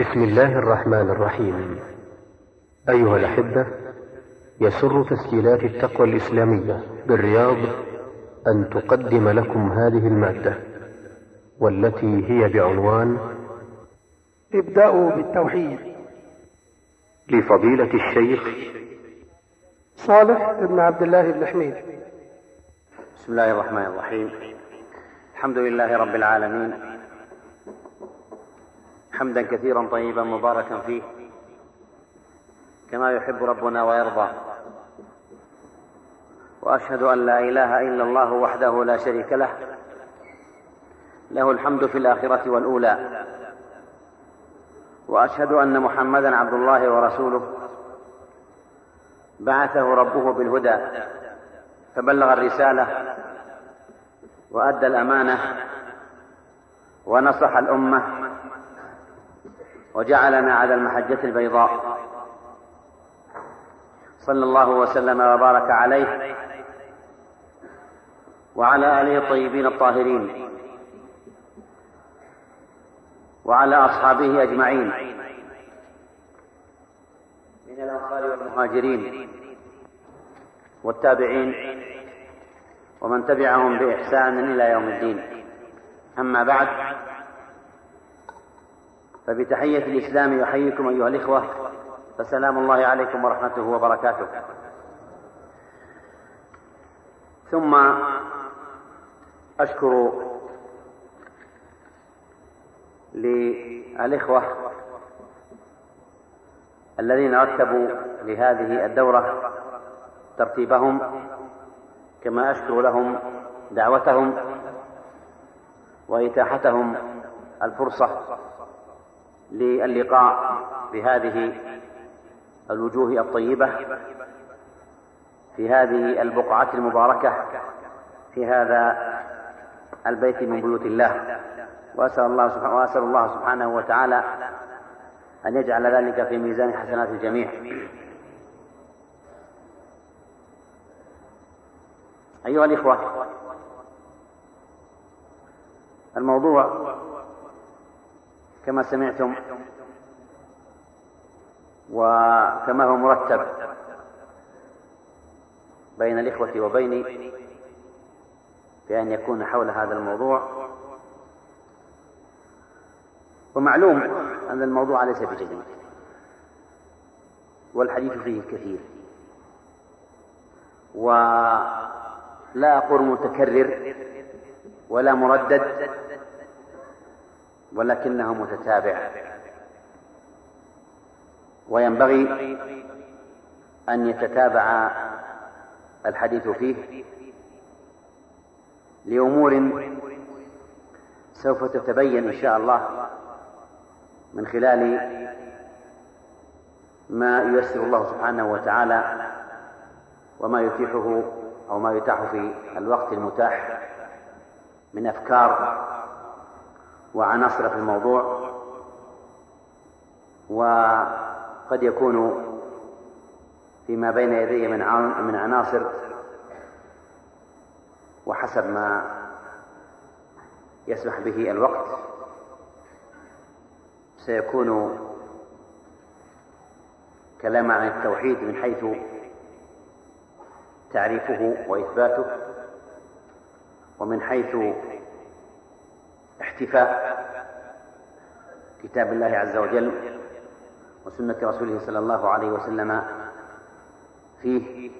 بسم الله الرحمن الرحيم. أيها الأحبة يسر تسجيلات التقوى الإسلامية بالرياض أن تقدم لكم هذه المادة والتي هي بعنوان ابدأوا بالتوحيد. لفضيلة الشيخ صالح بن عبد الله بن حميد. بسم الله الرحمن الرحيم. الحمد لله رب العالمين حمدا كثيرا طيبا مباركا فيه كما يحب ربنا ويرضى. وأشهد أن لا إله إلا الله وحده لا شريك له. له الحمد في الآخرة والأولى. وأشهد أن محمدا عبد الله ورسوله. بعثه ربه بالهدى فبلغ الرسالة وأدى الأمانة ونصح الأمة وجعلنا على المحجة البيضاء. صلى الله وسلم وبارك عليه وعلى آله الطيبين الطاهرين وعلى أصحابه أجمعين. من الأنصار والمهاجرين والتابعين ومن تبعهم بإحسان إلى يوم الدين. أما بعد فبتحية الإسلام يحييكم أيها الإخوة فسلام الله عليكم ورحمته وبركاته. ثم أشكر للإخوة الذين رتبوا لهذه الدورة ترتيبهم كما أشكر لهم دعوتهم وإتاحتهم الفرصة للقاء بهذه الوجوه الطيبة في هذه البقعة المباركة في هذا البيت من بيوت الله. وأسأل الله سبحانه وأسأل الله سبحانه وتعالى أن يجعل ذلك في ميزان حسنات الجميع. أيها الإخوة الموضوع كما سمعتم وكما هو مرتب بين الإخوة وبيني بأن يكون حول هذا الموضوع. ومعلوم أن الموضوع ليس بجديد والحديث فيه كثير. ولا أقول متكرر ولا مردد ولكنه متتابع وينبغي أن يتتابع الحديث فيه لأمور سوف تتبين إن شاء الله من خلال ما ييسر الله سبحانه وتعالى وما يتيحه أو ما يتاح في الوقت المتاح من أفكار وعناصر في الموضوع. وقد يكون فيما بين يدي من من عناصر وحسب ما يسمح به الوقت. سيكون كلام عن التوحيد من حيث تعريفه وإثباته ومن حيث احتفاء كتاب الله عز وجل وسنة رسوله صلى الله عليه وسلم فيه.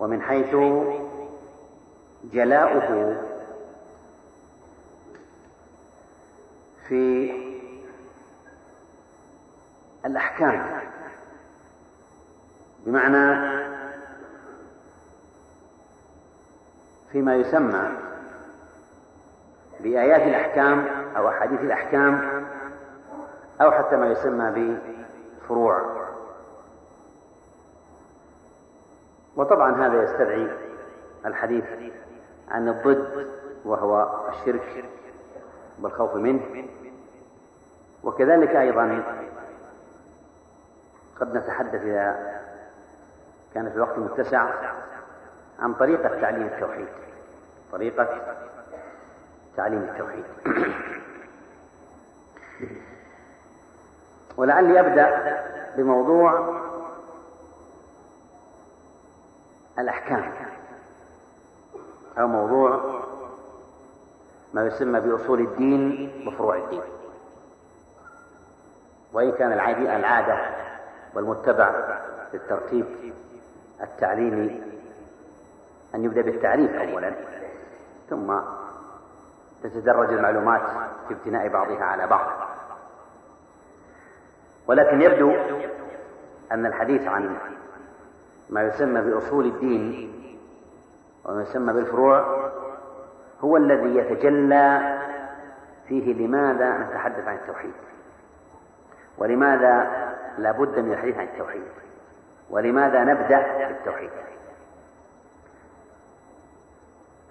ومن حيث جلاؤه في الأحكام بمعنى فيما يسمى بآيات الأحكام أو أحاديث الأحكام أو حتى ما يسمى بفروع. وطبعا هذا يستدعي الحديث عن الضد وهو الشرك والخوف منه. وكذلك أيضا قد نتحدث إذا كان في وقت متسع عن طريقة تعليم التوحيد. طريقة تعليم التوحيد. ولعلي أبدأ بموضوع الأحكام أو موضوع ما يسمى بأصول الدين وفروع الدين. وإن كان العادة والمتبع في الترتيب التعليمي أن يبدأ بالتعريف أولا ثم تتدرج المعلومات في ابتناء بعضها على بعض. ولكن يبدو أن الحديث عن ما يسمى بأصول الدين وما يسمى بالفروع هو الذي يتجلى فيه لماذا نتحدث عن التوحيد. ولماذا لا بد من الحديث عن التوحيد. ولماذا نبدأ بالتوحيد.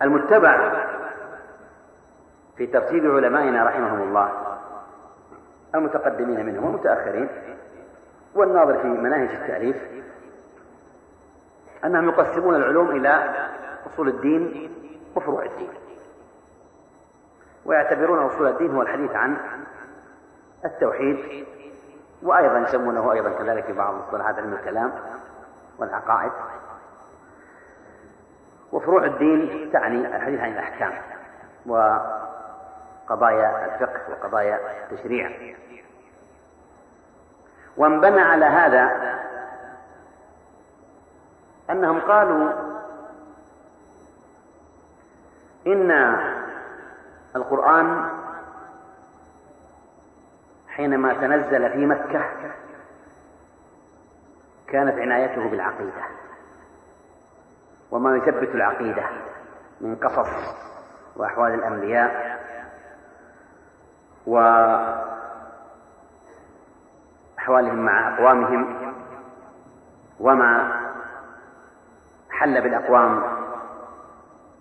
المتبع في ترتيب علمائنا رحمهم الله المتقدمين منهم والمتأخرين والناظر في مناهج التأليف أنهم يقسمون العلوم إلى أصول الدين وفروع الدين. ويعتبرون أصول الدين هو الحديث عن التوحيد وأيضا يسمونه أيضا كذلك في بعض مصطلحات علم الكلام والعقائد. وفروع الدين تعني الحديث عن الأحكام وقضايا الفقه وقضايا التشريع. وانبنى على هذا أنهم قالوا إن القرآن حينما تنزل في مكة كانت عنايته بالعقيدة وما يثبت العقيدة من قصص وأحوال الأنبياء وأحوالهم مع أقوامهم وما حل بالأقوام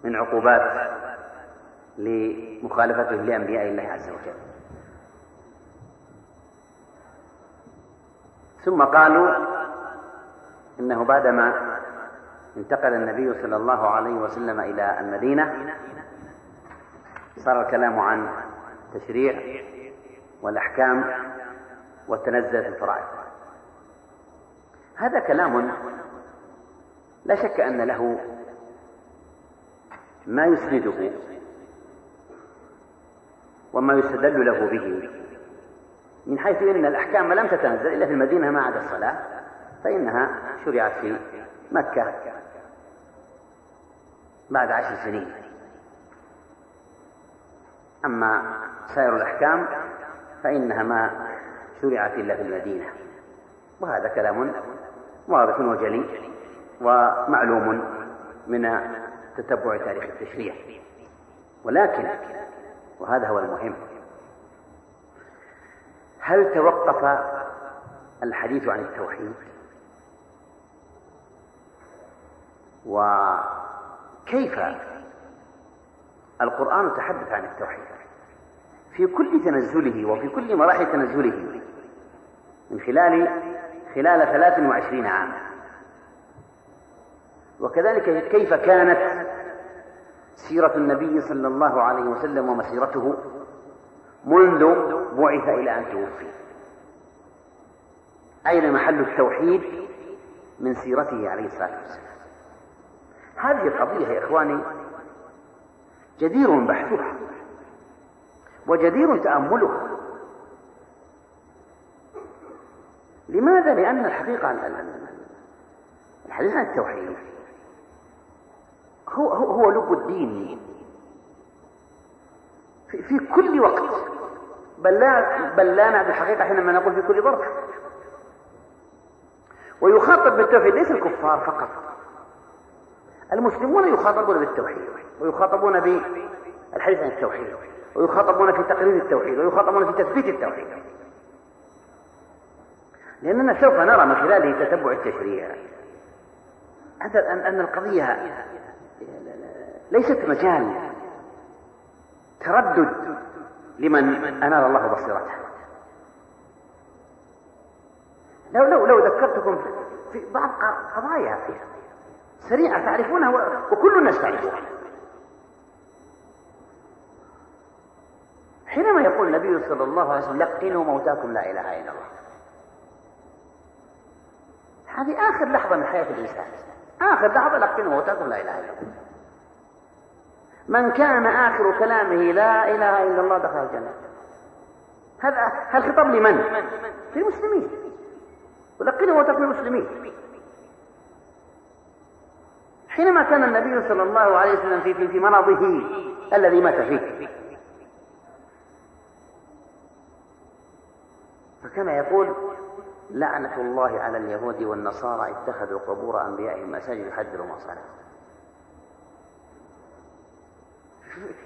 من عقوبات لمخالفتهم لأنبياء الله عز وجل. ثم قالوا إنه بعدما انتقل النبي صلى الله عليه وسلم إلى المدينة صار الكلام عن التشريع والأحكام وتنزلت الفرائض. هذا كلام لا شك أن له ما يسنده وما يستدل له به. من حيث أن الأحكام لم تتنزل إلا في المدينة ما عدا الصلاة فإنها شرعت في مكة بعد عشر سنين. أما سائر الأحكام فإنها ما شرعت إلا في المدينة. وهذا كلام واضح وجلي ومعلوم من تتبع تاريخ التشريع. ولكن وهذا هو المهم. هل توقف الحديث عن التوحيد؟ وكيف القرآن تحدث عن التوحيد؟ في كل تنزله وفي كل مراحل تنزله. من خلال خلال ثلاث وعشرين عاما وكذلك كيف كانت سيرة النبي صلى الله عليه وسلم ومسيرته منذ بعث إلى أن توفي. أين محل التوحيد من سيرته عليه الصلاة والسلام؟ هذه القضية يا إخواني جدير بحثها. وجدير تأملها. لماذا؟ لأن الحقيقة الحديث عن التوحيد هو هو, هو لب الدين. في, في كل وقت. بل لا بل لا بالحقيقة حينما نقول في كل ظرف. ويخاطب بالتوحيد ليس الكفار فقط. المسلمون يخاطبون بالتوحيد ويخاطبون بالحديث عن التوحيد. ويخاطبون في تقرير التوحيد ويخاطبون في تثبيت التوحيد. لأننا سوف نرى من خلال تتبع التشريع. أن القضية ليست مجال تردد لمن أنار الله بصيرته. لو لو لو ذكرتكم في بعض قضايا سريعة تعرفونها وكل الناس حينما يقول النبي صلى الله عليه وسلم لقنوا موتاكم لا إله إلا الله. هذه آخر لحظة من حياة الإنسان. آخر لحظة لقنوا موتاكم لا إله إلا الله. من كان آخر كلامه لا إله إلا الله دخل الجنة. هذا الخطاب لمن؟ للمسلمين. ولقنوا موتاكم المسلمين حينما كان النبي صلى الله عليه وسلم في في, مرضه الذي مات فيه فكان يقول لعنة الله على اليهود والنصارى اتخذوا قبور أنبيائهم مساجد يحذروا مصالح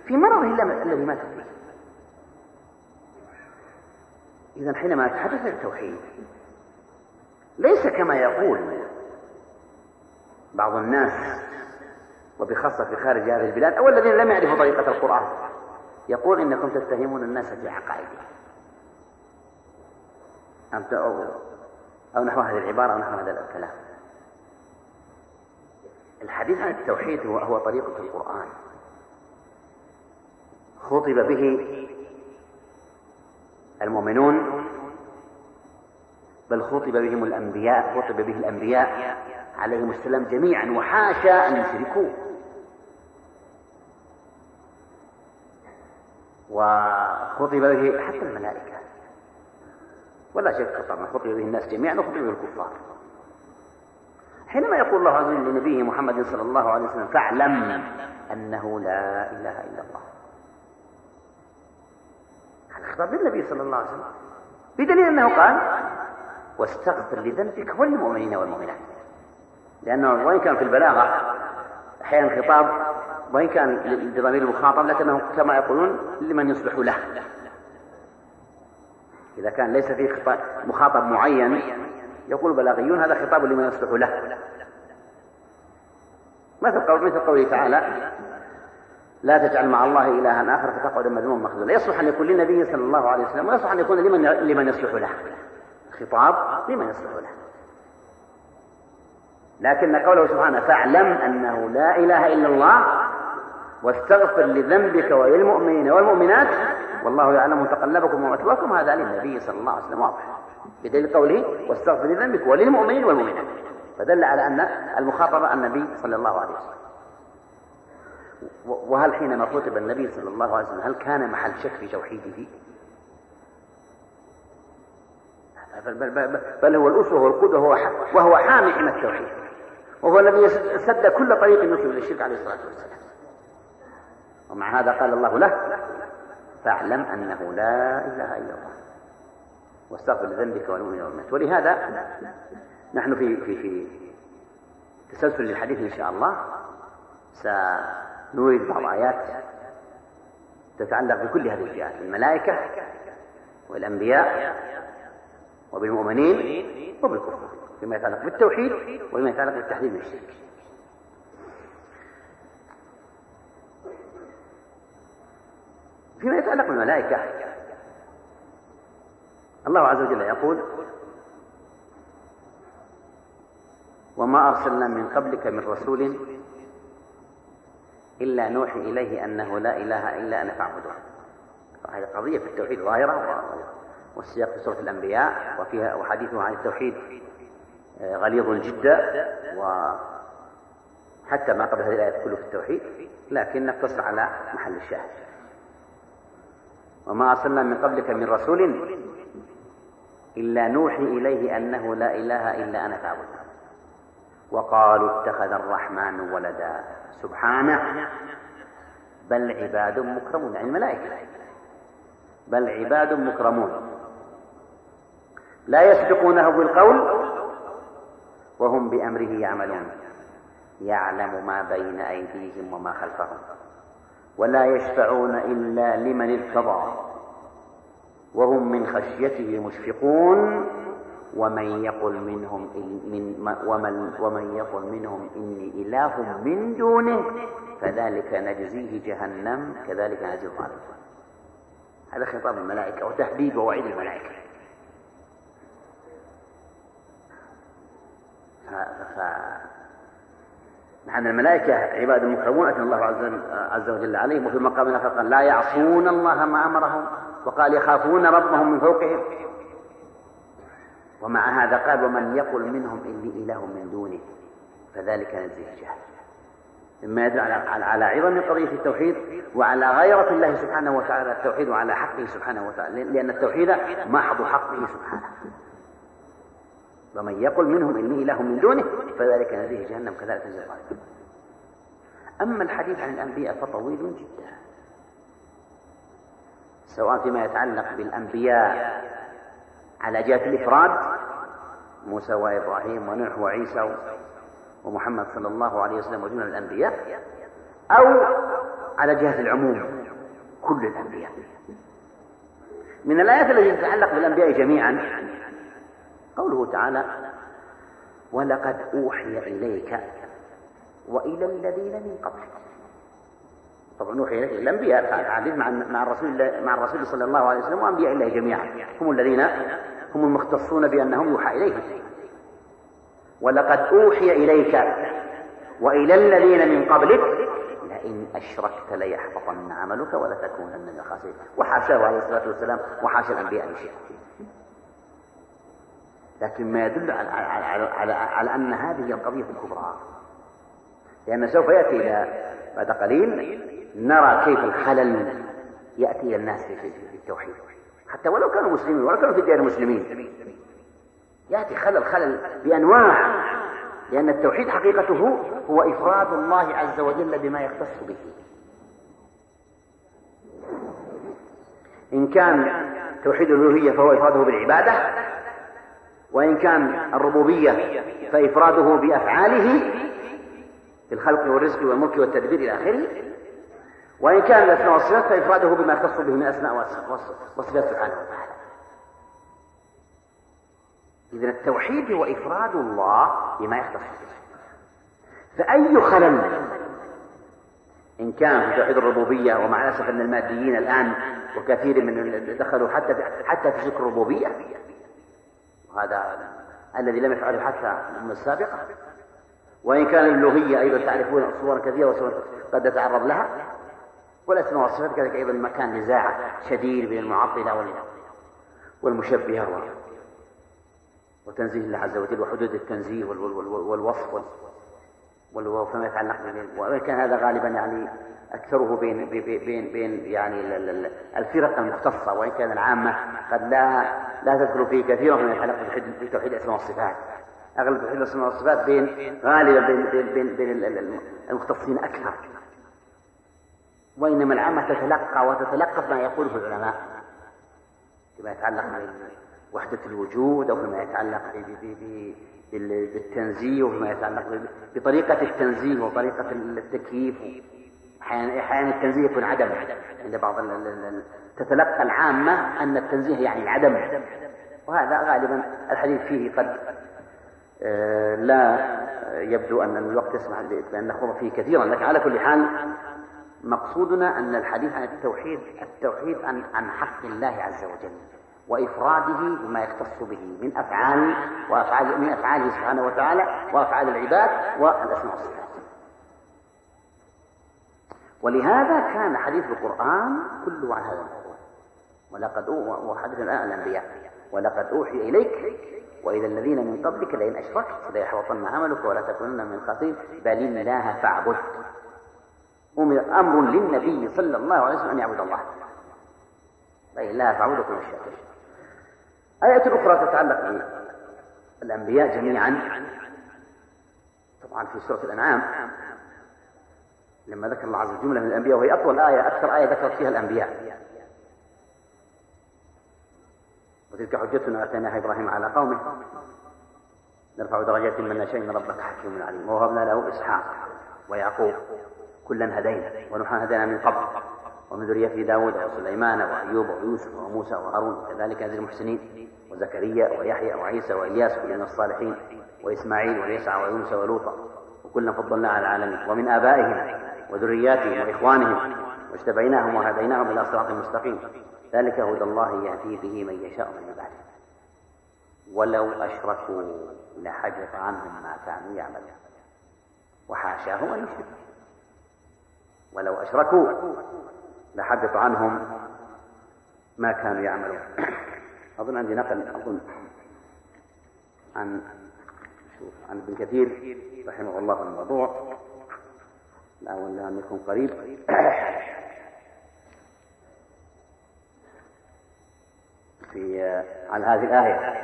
في مرضه الذي مات فيه. إذا حينما يتحدث التوحيد ليس كما يقول بعض الناس وبخاصة في خارج هذه البلاد أو الذين لم يعرفوا طريقة القرآن يقول إنكم تتهمون الناس في عقائدهم. أو أو نحو هذه العبارة أو نحو هذا الكلام. الحديث عن التوحيد هو هو طريقة القرآن. خطب به المؤمنون بل خطب بهم الأنبياء خطب به الأنبياء عليهم السلام جميعا وحاشا أن يشركوا. وخطب به حتى الملائكة. ولا شك طبعا خطب به الناس جميعا وخطب به الكفار. حينما يقول الله عز وجل لنبيه محمد صلى الله عليه وسلم فاعلم أنه لا إله إلا الله. هذا خطاب للنبي صلى الله عليه وسلم. بدليل أنه قال واستغفر لذنبك وللمؤمنين والمؤمنات. لأنه وإن كان في البلاغة أحيانا خطاب وإن كان لضمير المخاطب لكنه كما يقولون لمن يصلح له. إذا كان ليس فيه خطاب مخاطب معين يقول البلاغيون هذا خطاب لمن يصلح له. مثل قول مثل قوله تعالى لا تجعل مع الله إلها آخر فتقعد مذموما مخذولا. يصلح أن يكون للنبي صلى الله عليه وسلم ويصلح أن يكون لمن لمن يصلح له. خطاب لمن يصلح له. لكن قوله سبحانه فاعلم أنه لا إله إلا الله واستغفر لذنبك وللمؤمنين والمؤمنات والله يعلم تقلبكم ومثواكم هذا للنبي صلى الله عليه وسلم واضح. بدليل قوله واستغفر لذنبك وللمؤمنين والمؤمنات. فدل على أن المخاطبة النبي صلى الله عليه وسلم. وهل حينما خطب النبي صلى الله عليه وسلم هل كان محل شك في توحيده؟ بل, بل, بل, بل هو الأسوة والقدوة وهو حامي حمى التوحيد. وهو الذي سد كل طريق يوصل إلى الشرك عليه الصلاة والسلام. ومع هذا قال الله له فاعلم أنه لا إله إلا الله. واستغفر لذنبك والمؤمن والمؤمنات. ولهذا نحن في في في تسلسل للحديث إن شاء الله. سنورد بعض آيات تتعلق بكل هذه الجهات. الملائكة والأنبياء وبالمؤمنين وبالكفار. فيما يتعلق بالتوحيد وفيما يتعلق بالتحذير من الشرك. فيما يتعلق بالملائكة. الله عز وجل يقول وما أرسلنا من قبلك من رسول إلا نوحي إليه أنه لا إله إلا أنا فاعبدون. هذه قضية في التوحيد ظاهرة والسياق في سورة الأنبياء وفيها وحديثها عن التوحيد آه، غليظ جدا وحتى ما قبل هذه الآية كله في التوحيد لكن نقتصر على محل الشاهد. وما أرسلنا من قبلك من رسول إلا نوحي إليه أنه لا إله إلا أنا فاعبدون وقالوا اتخذ الرحمن ولدا. سبحانه. بل عباد مكرمون. يعني الملائكة. بل عباد مكرمون. لا يسبقونه بالقول وهم بأمره يعملون. يعلم ما بين أيديهم وما خلفهم. ولا يشفعون إلا لمن ارتضى. وهم من خشيته مشفقون. ومن يقل منهم من ومن ومن يقل منهم إني إله من دونه. فذلك نجزيه جهنم كذلك نجزي الظالمين هذا خطاب الملائكة وتهديد ووعيد الملائكة. ف... نحن الملائكة عباد مكرمون أثنى الله عز وجل عليهم وفي مقام آخر قال لا يعصون الله ما أمرهم. وقال يخافون ربهم من فوقهم. ومع هذا قال ومن يقل منهم إني إله من دونه فذلك نجزيه جهل مما يدل على على عظم قضية التوحيد وعلى غيرة الله سبحانه وتعالى التوحيد وعلى حقه سبحانه وتعالى لأن التوحيد محض حقه سبحانه. ومن يقل منهم إني إله من دونه فذلك نزيه جهنم كذلك نزيه الظالمين. أما الحديث عن الأنبياء فطويل جدا. سواء فيما يتعلق بالأنبياء على جهة الإفراد موسى وإبراهيم ونوح وعيسى ومحمد صلى الله عليه وسلم وجميع الأنبياء أو على جهة العموم كل الأنبياء. من الآيات التي تتعلق بالأنبياء جميعا قوله تعالى ولقد أوحي إليك وإلى الذين من قبلك. طبعا أوحي إليك الأنبياء الحديث مع مع الرسول مع الرسول صلى الله عليه وسلم وأنبياء الله جميعا. هم الذين هم المختصون بأنهم يوحى إليهم. ولقد أوحي إليك وإلى الذين من قبلك لئن أشركت ليحبطن عملك ولتكونن من الخاسرين. وحاشاه عليه الصلاة والسلام وحاشا الأنبياء أن لكن ما يدل على, على, على, على أن هذه القضية الكبرى. لأن سوف يأتي إلى بعد قليل نرى كيف الخلل يأتي إلى الناس في التوحيد. حتى ولو كانوا مسلمين ولو كانوا في ديار المسلمين يأتي خلل خلل بأنواع. لأن التوحيد حقيقته هو إفراد الله عز وجل بما يختص به. إن كان توحيد الألوهية فهو إفراده بالعبادة وإن كان الربوبية فإفراده بأفعاله في الخلق والرزق والملك والتدبير إلى آخره وإن كان الأسماء والصفات فإفراده بما يختص به من أسماء وصفات سبحانه وتعالى. إذا التوحيد هو إفراد الله بما يختص به. فأي خلل إن كان في توحيد الربوبية ومع الأسف أن الماديين الآن وكثير من دخلوا حتى في حتى في شرك الربوبية وهذا الذي لم يفعله حتى الأمة السابقة. وإن كان الألوهية أيضا تعرفون صورا كثيرة وصور قد نتعرض لها والأسماء والصفات كذلك أيضا مكان نزاع شديد بين المعطلة والمشبهة وتنزيه الله عز وجل وحدود التنزيه والوصف وفيما يتعلق وإن كان هذا غالبا يعني أكثره بين بين بين يعني الفرق المختصة وإن كان العامة قد لا لا تدخل فيه كثيرا من يتعلق بتوحيد الأسماء والصفات. أغلب توحيد الأسماء والصفات بين غالبا بين بين بين المختصين أكثر. وإنما العامة تتلقى وتتلقف ما يقوله العلماء. فيما يتعلق بوحدة الوجود أو فيما يتعلق بالتنزيه وفيما يتعلق بطريقة التنزيه وطريقة التكييف. أحيانا التنزيه يكون عدم عند بعض تتلقى العامة أن التنزيه يعني العدم. وهذا غالبا الحديث فيه قد آه، لا يبدو أن الوقت يسمح بأن نخوض فيه كثيرا لكن على كل حال مقصودنا أن الحديث عن التوحيد التوحيد عن عن حق الله عز وجل وإفراده بما يختص به من أفعال وأفعال من أفعاله سبحانه وتعالى وأفعال العباد والأسماء والصفات. ولهذا كان حديث القرآن كله عن هذا الموضوع. ولقد وحدث الآن الأنبياء. ولقد أوحي إليك وإذا الذين من قبلك لئن أشركت ليحبطن عملك ولا تكونن من الخاسرين. بل الله فاعبد. أمر للنبي صلى الله عليه وسلم أن يعبد الله. بل الله فاعبد كل الشاكرين آية أخرى تتعلق بالأنبياء جميعا. طبعا في سورة الأنعام. لما ذكر الله عز وجل جملة من الأنبياء وهي أطول آية أكثر آية ذكرت فيها الأنبياء. وتلك حجتنا أتيناها إبراهيم على قومه. نرفع درجات من نشاء إن ربك حكيم عليم. ووهبنا له إسحاق ويعقوب كلا هدينا. ونوحا هدينا من قبل. ومن ذريته داود وسليمان وأيوب ويوسف وموسى وهارون كذلك نزل المحسنين. وزكريا ويحيى وعيسى وإلياس كل من الصالحين. وإسماعيل ويسع ويونس ولوطا وكلا فضلنا على العالمين. ومن آبائهم وذرياتهم وإخوانهم. واجتبيناهم وهديناهم إلى صراط مستقيم. ذلك هدى الله يهدي به من يشاء من عباده ولو أشركوا لحجب عنهم ما كانوا يعملون. وحاشاه أن يشركوا. ولو أشركوا لحبط عنهم ما كانوا يعملون. أظن عندي نقل أظن عن شوف عن ابن كثير رحمه الله في الموضوع. لا ولا أن يكون قريب. في على هذه الآية.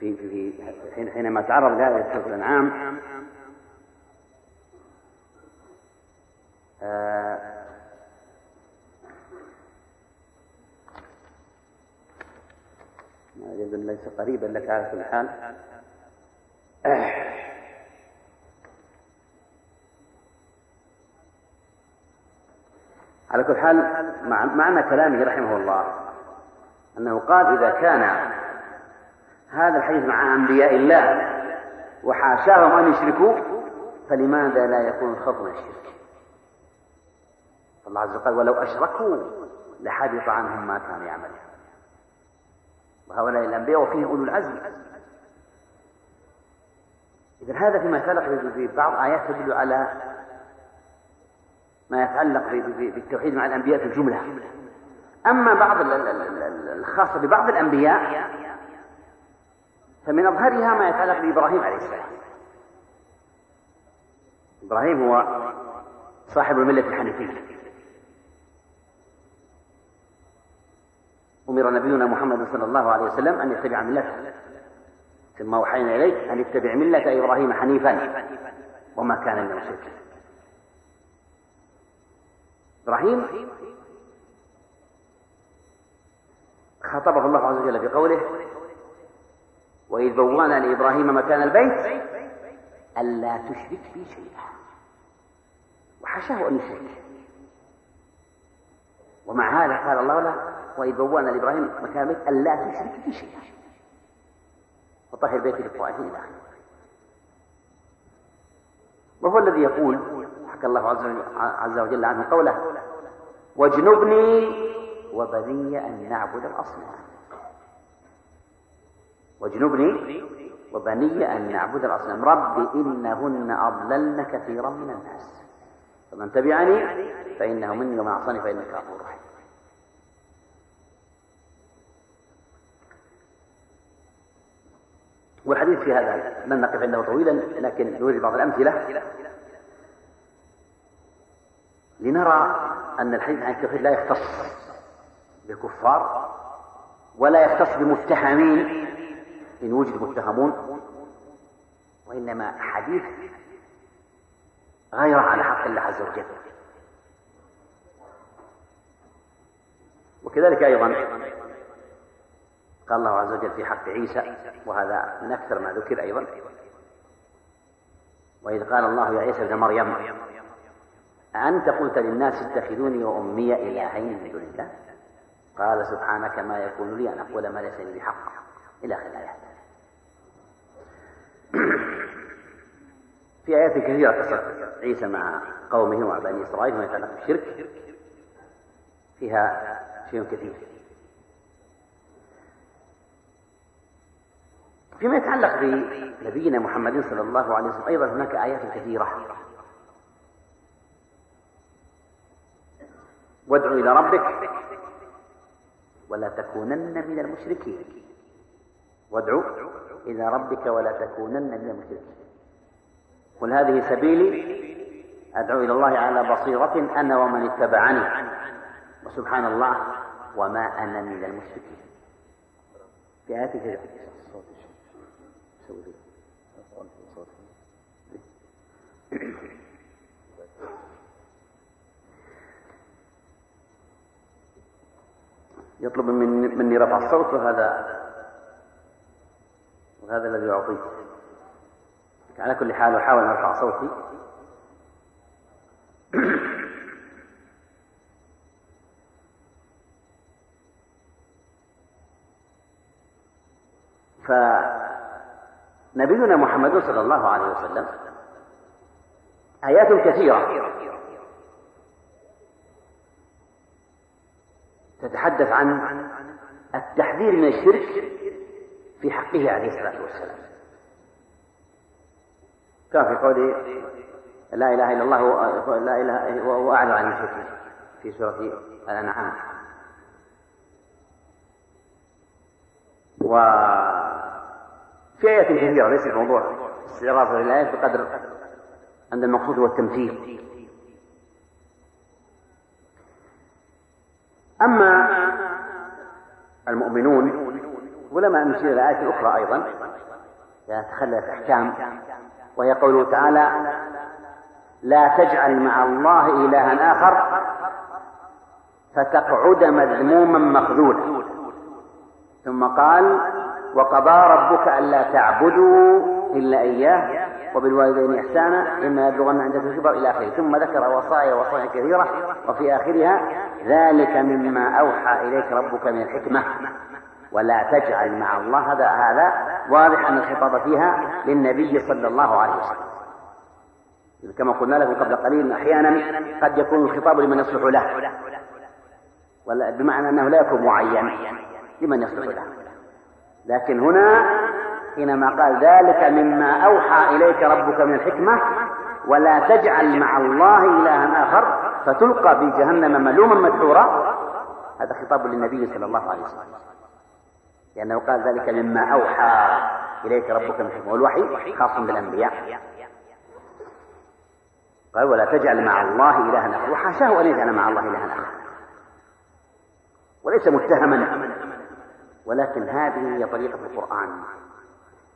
في في حينما تعرض لآية سورة الأنعام آه ليس قريبا لك على كل حال. على كل حال مع معنى كلامه رحمه الله أنه قال إذا كان هذا الحديث مع أنبياء الله وحاشاهم أن يشركوا فلماذا لا يكون الخوف من الشرك؟ الله عز وجل ولو أشركوا لحبط عنهم ما كانوا يعملون. وهؤلاء الأنبياء وفيهم أولو العزم. إذا هذا فيما يتعلق ببعض آيات تدل على ما يتعلق بالتوحيد مع الأنبياء في الجملة. أما بعض الخاصة ببعض الأنبياء فمن أظهرها ما يتعلق بإبراهيم عليه السلام. إبراهيم هو صاحب الملة الحنيفية أمر نبينا محمد صلى الله عليه وسلم أن يتبع ملته. ثم أوحينا إليك أن اتبع ملة إبراهيم حنيفا. وما كان من المشركين. إبراهيم خاطبه الله عز وجل بقوله وإذ بوانا لإبراهيم مكان البيت ألا تشرك بي شيئا. وحشاه أن يشرك. ومع هذا قال الله له وإذ بوانا لإبراهيم مكان البيت ألا تشرك بي شيئا. وطهر بيتي للطائفين. إلى آخره وهو الذي يقول حكى الله عز وجل عنه قوله واجنبني وبني أن نعبد الأصنام. واجنبني وبني أن نعبد الأصنام. رب إنهن أضللن كثيرا من الناس. فمن تبعني فإنه مني ومن عصاني فإنك غفور رحيم. والحديث في هذا لن نقف عنده طويلا لكن نوري بعض الأمثلة. لنرى أن الحديث عن التوحيد لا يختص بالكفار ولا يختص بمتهمين إن وجد متهمون وإنما حديث غير على حق الله عز وجل. وكذلك أيضا قال الله عز وجل في حق عيسى وهذا من أكثر ما ذكر أيضا وإذ قال الله يا عيسى ابن مريم أأنت قلت للناس اتخذوني وأمي إلهين من دون الله؟ قال سبحانك ما يكون لي أن أقول ما ليس لي بحق. إلى آخر الآيات في آيات كثيرة قصة عيسى مع قومه ومع بني إسرائيل وما يتعلق بالشرك فيها شيء كثير. فيما يتعلق بنبينا محمد صلى الله عليه وسلم أيضا هناك آيات كثيرة. وادع إلى ربك. ولا تكونن من المشركين. وادع إلى ربك ولا تكونن من المشركين. قل هذه سبيلي أدعو إلى الله على بصيرة أنا ومن اتبعني. وسبحان الله وما أنا من المشركين. في آيات كثيرة. يطلب مني, رفع الصوت وهذا وهذا الذي أعطيك. على كل حال أحاول أن أرفع صوتي. فنبينا محمد صلى الله عليه وسلم. آيات كثيرة. تتحدث عن التحذير من الشرك في حقه عليه الصلاة والسلام. كان في قوله لا إله إلا الله لا إله وهو أعلى عن المشركين في سورة الأنعام. وفي آيات كثيرة ليس الموضوع استعراض الآيات بقدر أن المقصود هو التمثيل. أما المؤمنون ولما نشير إلى آية أخرى أيضا تخلت أحكام وهي قوله تعالى لا تجعل مع الله إلها آخر فتقعد مذموما مخذولا ثم قال وقضى ربك ألا تعبدوا إلا إياه وبالوالدين إحسانا إما يبلغن عندك الكبر إلى آخره. ثم ذكر وصايا وصايا كثيرة وفي آخرها ذلك مما أوحى إليك ربك من الحكمة. ولا تجعل مع الله هذا هذا واضح أن الخطاب فيها للنبي صلى الله عليه وسلم. كما قلنا لكم قبل قليل أحيانا قد يكون الخطاب لمن يصلح له. بمعنى أنه لا يكون معين لمن يصلح له. لكن هنا حينما قال ذلك مما أوحى إليك ربك من الحكمة ولا تجعل مع الله إلها آخر فتلقى في جهنم ملوما مدحورا. هذا خطاب للنبي صلى الله عليه وسلم. لأنه قال ذلك مما أوحى إليك ربك من الحكمة والوحي خاص بالأنبياء. قال ولا تجعل مع الله إلها آخر. وحاشاه أن يجعل مع الله إلها آخر. وليس متهما. ولكن هذه هي طريقة القرآن.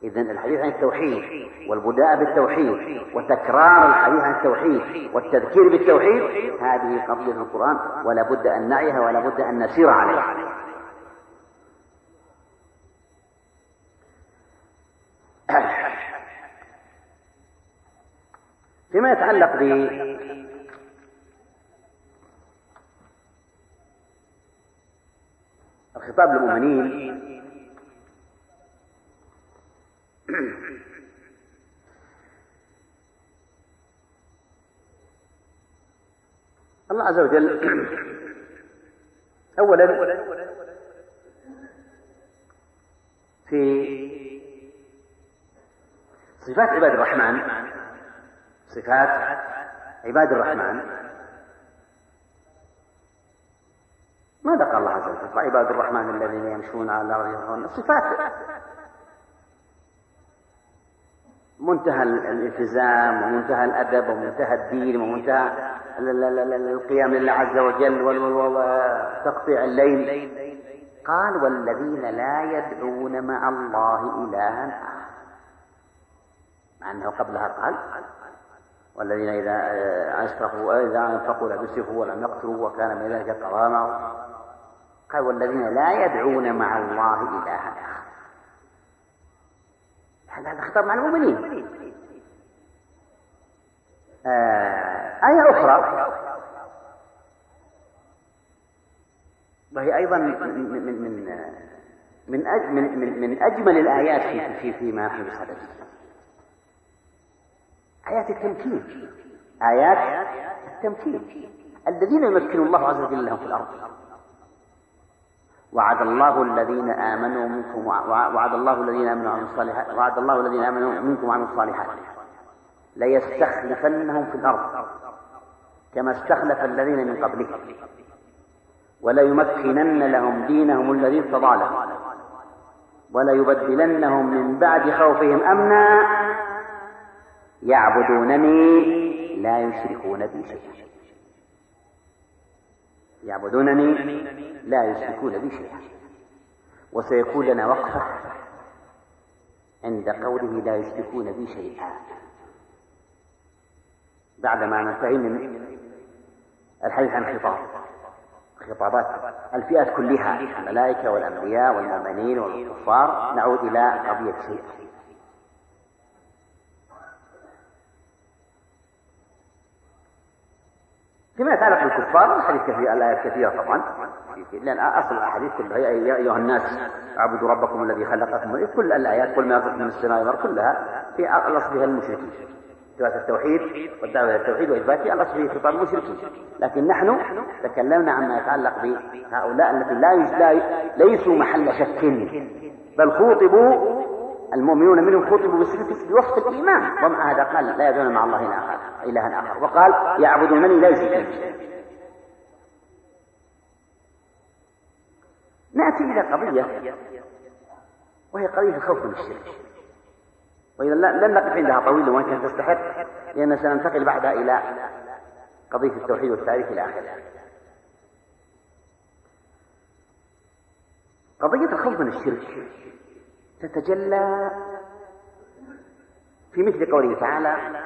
إذا الحديث عن التوحيد والبداء بالتوحيد وتكرار الحديث عن التوحيد والتذكير بالتوحيد هذه قضية القرآن ولا بد أن نعيها ولا بد أن نسير عليها. فيما يتعلق ب الخطاب للمؤمنين الله عز وجل أولا في صفات عباد الرحمن صفات عباد الرحمن. ماذا قال الله عز وجل؟ وعباد الرحمن الذين يمشون على الأرض صفات. منتهى الالتزام ومنتهى الأدب ومنتهى الدين ومنتهى القيام لله عز وجل وتقطيع الليل. قال والذين لا يدعون مع الله آخر مع أنه قبلها قال والذين إذا أشركوا إذا أنفقوا لم يسرفوا ولم يقتلوا وكان من ذلك قواما قال والذين لا يدعون مع الله إلها. آخر هذا خطاب مع المؤمنين. آه آية أخرى. وهي أيضا من من من من من, من, أجمل الآيات في في فيما نحن بصدده آيات التمكين. آيات التمكين. الذين يمكن الله عز وجل لهم في الأرض. وعد الله الذين آمنوا منكم وعد الله الذين آمنوا وعملوا الصالحات وعد الله الذين آمنوا منكم وعملوا الصالحات. ليستخلفنهم في الأرض كما استخلف الذين من قبلهم وليمكنن لهم دينهم الذي ارتضى لهم وليبدلنهم من بعد خوفهم أمنا. يعبدونني لا يشركون بي شيئا. يعبدونني لا يشركون بي شيئا. وسيكون لنا وقفة عند قوله لا يشركون بي شيئا. بعدما ننتهي من الحديث عن الخطاب خطابات الفئات كلها الملائكة والأنبياء والمؤمنين والكفار نعود إلى قضية شيء فيما يتعلق بالكفار؟ الحديث كثير الآيات كثيرة طبعا. لأن أصل الأحاديث كلها يا أيها الناس اعبدوا ربكم الذي خلقكم كل الآيات كل ما يصدق من السماء والأرض كلها في الأصل فيها المشركين. إثبات التوحيد والدعوة إلى التوحيد وإثباته الأصل فيه خطاب المشركين. لكن نحن تكلمنا عما يتعلق بهؤلاء التي لا ليسوا محل شك بل خوطبوا المؤمنون منهم خوطبوا بوصف الإيمان. ومع هذا قال لا يدعون مع الله آخر إلها آخر. وقال يعبدونني لا يشركون نأتي إلى قضية وهي قضية الخوف من الشرك. وإذا لن نقف عندها طويلا وإن كانت تستحق لأن سننتقل بعدها إلى قضية التوحيد والتعريف إلى آخره. قضية الخوف من الشرك. تتجلى في مثل قوله تعالى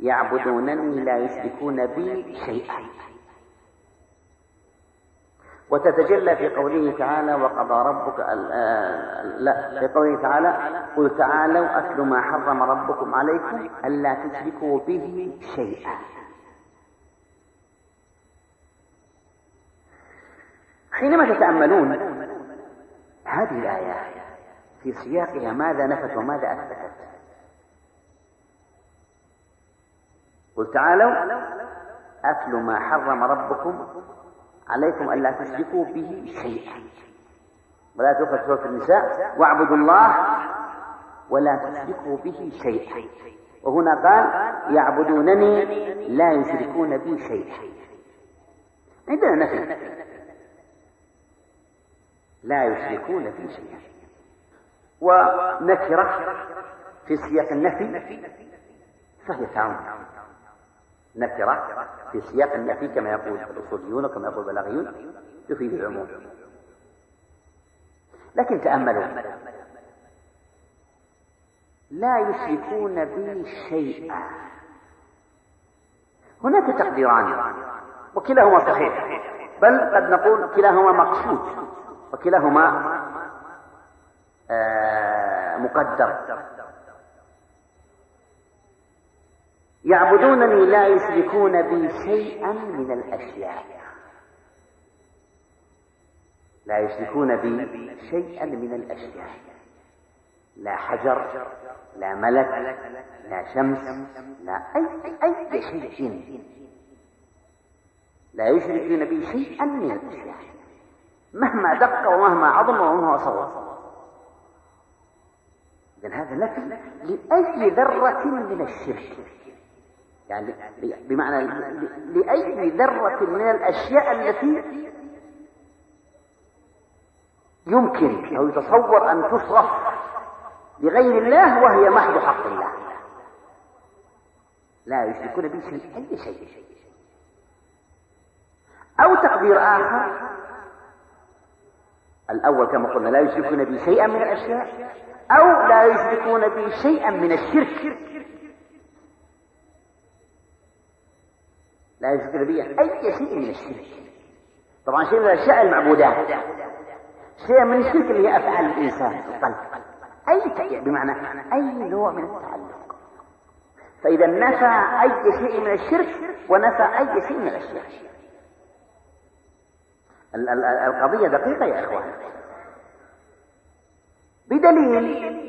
يعبدونني لا يشركون بي شيئا. وتتجلى في قوله تعالى وقضى ربك لا في قوله تعالى قل تعالوا أتل ما حرم ربكم عليكم ألا تشركوا به شيئا. حينما تتأملون هذه الآيات في سياقها ماذا نفت وماذا أثبتت. قل تعالوا أتل ما حرم ربكم عليكم ألا تشركوا به شيئا. ولا في سورة النساء واعبدوا الله ولا تشركوا به شيئا. وهنا قال يعبدونني لا يشركون بي شيئا. عندنا نفي. لا يشركون بي شيئا ونكرة في سياق النفي فهي تعم نكرة في سياق النفي كما يقول الأصوليون وكما يقول البلاغيون تفيد العموم. لكن تأملوا. لا يشركون بي شيئا. هناك تقديران. وكلاهما صحيح. بل قد نقول كلاهما مقصود. وكلاهما آه مقدر. يعبدونني لا يشركون بي شيئا من الأشياء. لا يشركون بي شيئا من الأشياء. لا حجر لا ملك لا شمس لا أي, أي شيء. لا يشركون بي شيئا من الأشياء. مهما دق ومهما عظم ومهما صغر إذن هذا نفي لأي ذرة من الشرك. يعني بمعنى لأي ذرة من الأشياء التي يمكن أو يتصور أن تصرف لغير الله وهي محض حق الله. لا يشركون به شيء أي شيء. أو تقدير آخر الأول كما قلنا لا يشركون به شيئا من الأشياء أو لا يشركون به شيئا من الشرك. لا يشركون به أي شيء من الشرك. طبعا شيء من الأشياء المعبودات شيء من الشرك اللي هي أفعال الإنسان القلب. أي بمعنى أي نوع من التعلق. فإذا نفى أي شيء من الشرك ونفى أي شيء من الأشياء. القضية دقيقة يا إخوان. بدليل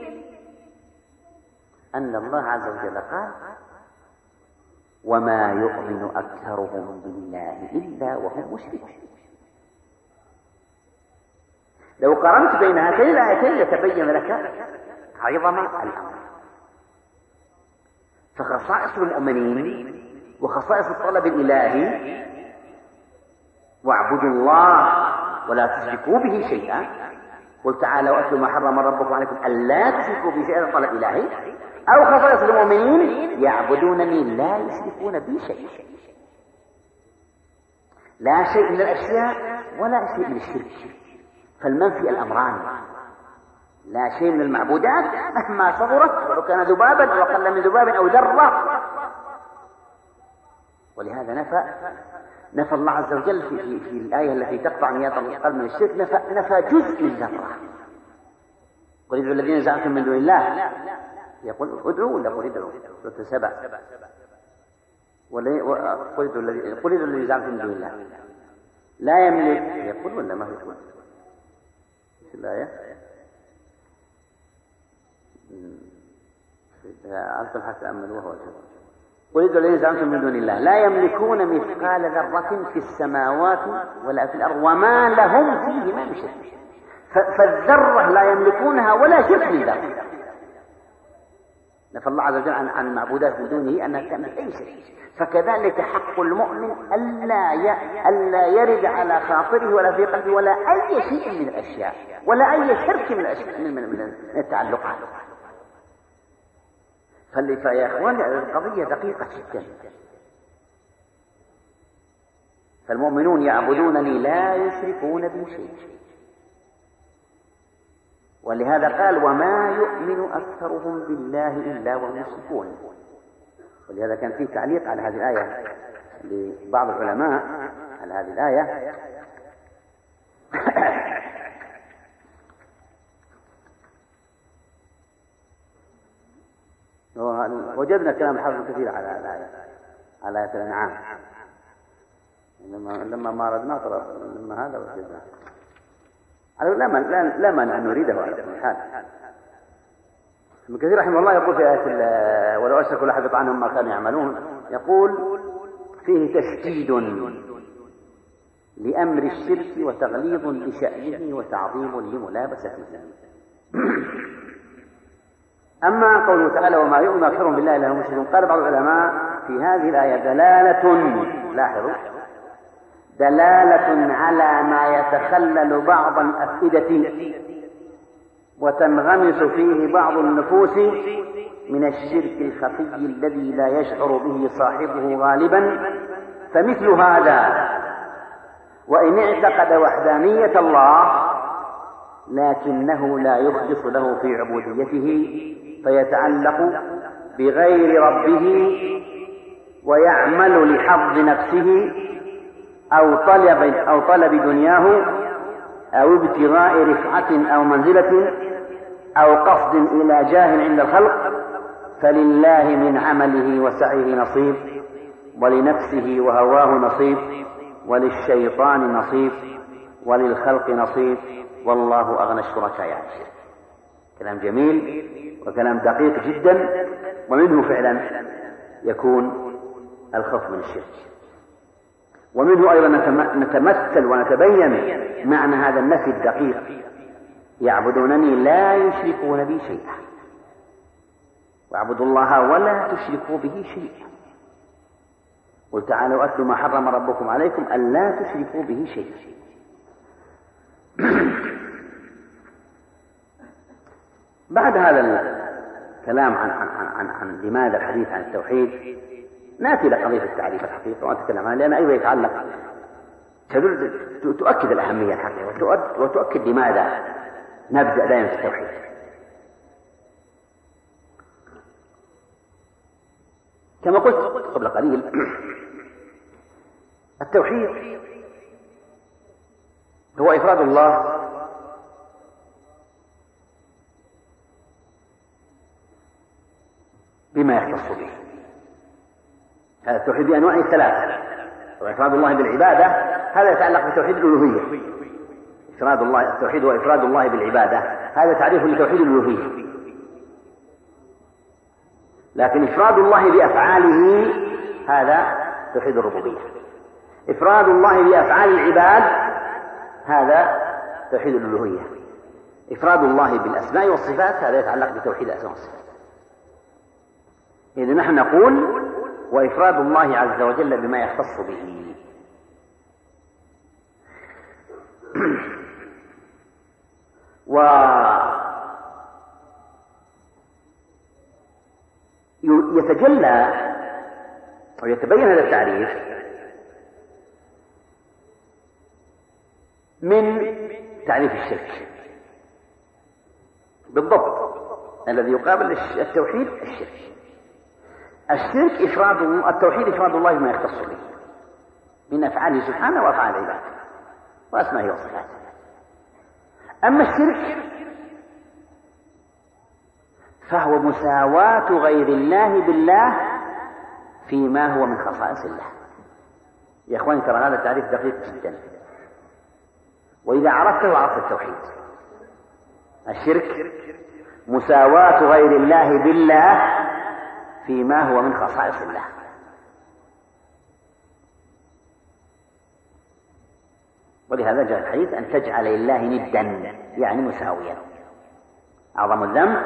أن الله عز وجل قال وما يؤمن أكثرهم بالله إلا وهم مشركون. لو قارنت بين هاتين الآيتين لتبين لك عظم الأمر. فخصائص المؤمنين وخصائص الطلب الإلهي واعبدوا الله ولا تشركوا به شيئا. قل تعالوا أتلوا ما حرم ربكم عليكم ألا تشركوا به شيئا. طلب إلهي. أو خصائص المؤمنين يعبدونني لا يشركون بي شيء لا شيء من الأشياء ولا شيء من الشرك. فالمنفي الأمران. لا شيء من المعبودات مهما صغرت ولو كان ذبابا أو أقل من ذباب أو ذرة. ولهذا نفى نفى الله عز وجل في, في, في الآية التي تقطع نيات القلب من الشرك نفى, نفى جزء من ذرة قل ادعوا الذين زعمتم من دون الله. يقول ادعوا ولا قل ادعوا؟ سورة سبع قل ادعوا الذي قل ادعوا الذي زعمتم من دون الله. لا يملك يقول ولا ما يقول؟ في الآية؟ عرفت الحق أمن وهو الجواب ادعوا الذين زعمتم من دون الله. لا يملكون مثقال ذرة في السماوات ولا في الأرض. وما لهم فيهما من شرك فالذرة لا يملكونها ولا شرك من ذلك نفى الله عز وجل عن, المعبودات من دونه أنها تعمل أي شيء. فكذلك حق المؤمن ألا ألا يرد على خاطره ولا في قلبه ولا أي شيء من الأشياء. ولا أي شرك من الأشياء. من, من, من التعلقات. فيا إخوان القضية دقيقة جدا. فالمؤمنون يعبدونني لا يشركون بي شيء ولهذا قال وما يؤمن أكثرهم بالله إلا وهم يشركون. ولهذا كان في تعليق على هذه الآية لبعض العلماء على هذه الآية. وجدنا كلام الحافظ كثير على الآية على آية الأنعام. لما لما ما أردنا لما هذا وجدنا لا لا لا مانع أن نريده على كل حال. ابن كثير رحمه الله يقول في آية ولو أشركوا لحبط عنهم ما كانوا يعملون يقول فيه تشديد لأمر الشرك وتغليظ لشأنه وتعظيم لملابسته أما قوله تعالى وما يؤمن أكثرهم بالله إلا مشركون قال بعض العلماء في هذه الآية دلالة لاحظوا دلالة على ما يتخلل بعض الأفئدة وتنغمس فيه بعض النفوس من الشرك الخفي الذي لا يشعر به صاحبه غالبا. فمثل هذا وإن اعتقد وحدانية الله لكنه لا يخلص له في عبوديته فيتعلق بغير ربه ويعمل لحظ نفسه أو طلب أو طلب دنياه أو ابتغاء رفعة أو منزلة أو قصد إلى جاه عند الخلق فلله من عمله وسعيه نصيب ولنفسه وهواه نصيب وللشيطان نصيب وللخلق نصيب. والله أغنى الشركاء يعني كلام جميل وكلام دقيق جدا ومنه فعلا يكون الخوف من الشرك. ومنه أيضا نتمثل ونتبين معنى هذا النفي الدقيق. يعبدونني لا يشركون بي شيئا. واعبدوا الله ولا تشركوا به شيئا. قل تعالوا أتلوا ما حرم ربكم عليكم ألا تشركوا به شيئا. بعد هذا الكلام عن عن عن, عن, لماذا الحديث عن التوحيد نأتي إلى قضية التعريف الحقيقة ونتكلم عنها لأن أيضا يتعلق تدل تؤكد الأهمية الحقيقة وتؤكد لماذا نبدأ دائما في التوحيد. كما قلت قبل قليل التوحيد هو إفراد الله. بما يختص به. هذا التوحيد بأنواعه الثلاثة وإفراد الله بالعبادة هذا يتعلق بتوحيد الألوهية. إفراد الله التوحيد هو إفراد الله بالعبادة هذا تعريف لتوحيد الألوهية. لكن إفراد الله بأفعاله هذا توحيد الربوبية. إفراد الله بأفعال العباد هذا توحيد الألوهية. إفراد الله بالأسماء والصفات هذا يتعلق بتوحيد الأسماء والصفات. إذا نحن نقول وإفراد الله عز وجل بما يختص به. و يتجلى أو يتبين هذا التعريف من تعريف الشرك. بالضبط. الذي يقابل التوحيد الشرك. الشرك إفراد التوحيد إفراد الله بما يختص به. من أفعاله سبحانه وأفعال عباده. وأسمائه وصفاته. أما الشرك فهو مساواة غير الله بالله فيما هو من خصائص الله. يا إخواني ترى هذا التعريف دقيق جدا. وإذا عرفته عرفت التوحيد. الشرك مساواة غير الله بالله فيما هو من خصائص الله. ولهذا جاء الحديث أن تجعل لله ندا يعني مساويا. أعظم الذنب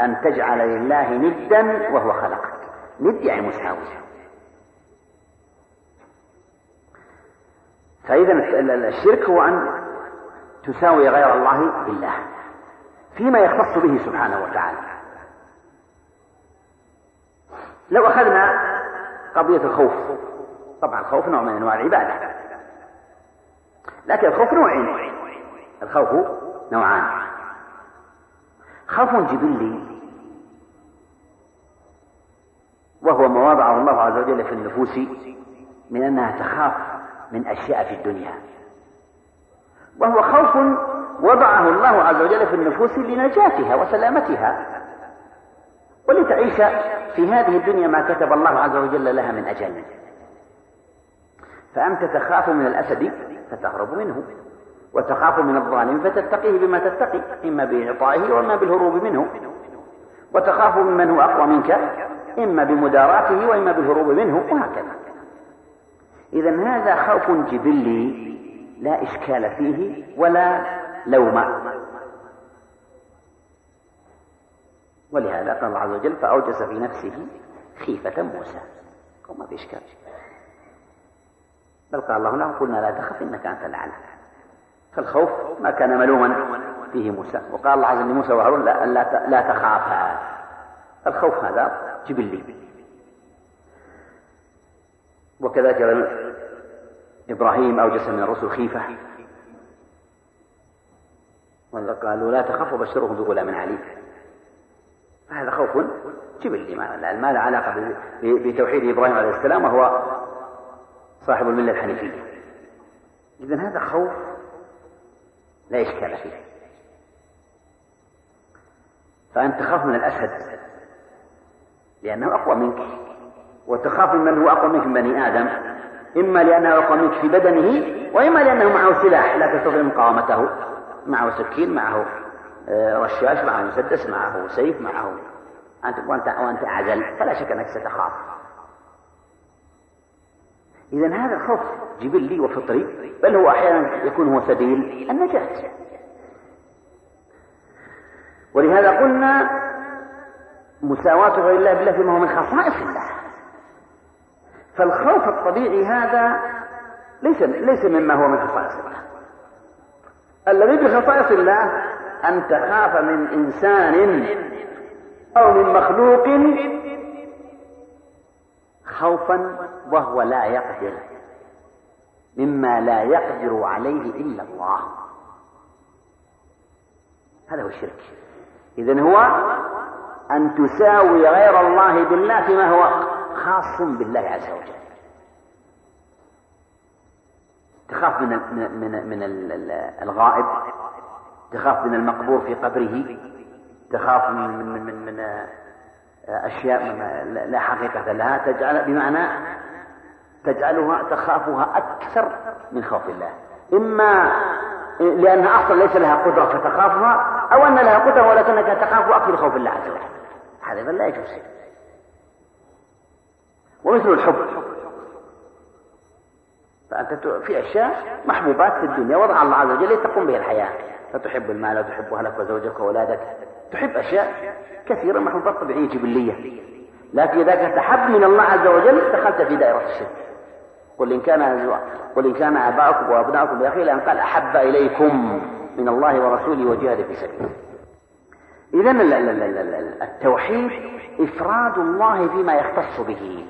أن تجعل لله ندا وهو خلقك. ند يعني مساوي. فإذا الشرك هو أن تساوي غير الله بالله فيما يختص به سبحانه وتعالى. لو أخذنا قضية الخوف طبعا الخوف نوع من أنواع العبادة لكن الخوف نوعين. الخوف نوعان. خوف جبلي وهو ما وضعه الله عز وجل في النفوس من أنها تخاف من أشياء في الدنيا. وهو خوف وضعه الله عز وجل في النفوس لنجاتها وسلامتها. ولتعيش في هذه الدنيا ما كتب الله عز وجل لها من أجل. فأنت تخاف من الأسد فتهرب منه وتخاف من الظالم فتتقيه بما تتقي إما بإعطائه وإما بالهروب منه. وتخاف ممن هو أقوى منك إما بمداراته وإما بالهروب منه وهكذا. إذا هذا خوف جبلي لا إشكال فيه ولا لوم. ولهذا قال الله عز وجل فأوجس في نفسه خيفة موسى. وما في إشكال بل قال الله له قلنا لا تخف إنك أنت الأعلى. فالخوف ما كان ملوما فيه موسى. وقال الله عز وجل لموسى وهارون لا, لا, لا تخافا الخوف هذا جبلي. وكذلك إبراهيم أوجس من الرسل خيفة. قالوا لا تخف وبشرهم بغلام عليم. فهذا خوف جبلي ما له علاقة بتوحيد إبراهيم عليه السلام وهو صاحب الملة الحنيفية. إذا هذا خوف لا إشكال فيه. فأنت تخاف من الأسد لأنه أقوى منك. وتخاف من هو أقوى منك من بني آدم. إما لأنه أقوى منك في بدنه وإما لأنه معه سلاح لا تستطيع مقاومته. معه سكين معه آه، رشاش معه مسدس معه سيف معه أنت وأنت وأنت أعزل فلا شك أنك ستخاف. إذا هذا الخوف جبلي وفطري بل هو أحيانا يكون هو سبيل النجاة. ولهذا قلنا مساواة غير الله بالله فيما هو من خصائص الله. فالخوف الطبيعي هذا ليس ليس مما هو من خصائص الله. الذي بخصائص الله أن تخاف من إنسان أو من مخلوق خوفا وهو لا يقدر مما لا يقدر عليه إلا الله. هذا هو الشرك. إذن هو أن تساوي غير الله بالله فيما هو. خاص بالله عز وجل. تخاف من من من الغائب تخاف من المقبور في قبره تخاف من من من, من أشياء لا حقيقة لها. تجعل بمعنى تجعلها تخافها أكثر من خوف الله. إما لأنها أصلا ليس لها قدرة فتخافها أو أن لها قدرة ولكنك تخاف أكثر خوف الله عز وجل. هذا لا يجوز. ومثل الحب. فأنت في أشياء محبوبات في الدنيا وضع الله عز وجل تقوم به الحياة. فتحب المال وتحب أهلك وزوجك وأولادك. تحب أشياء كثيرة محبوبات طبيعية جبلية. لكن إذا كنت تحب من الله عز وجل دخلت في دائرة الشرك. قل إن كان قل إن كان آباؤكم وأبناؤكم بأخير لأن قال أحب إليكم من الله ورسوله وجهاد في سبيله. إذا التوحيد إفراد الله فيما يختص به.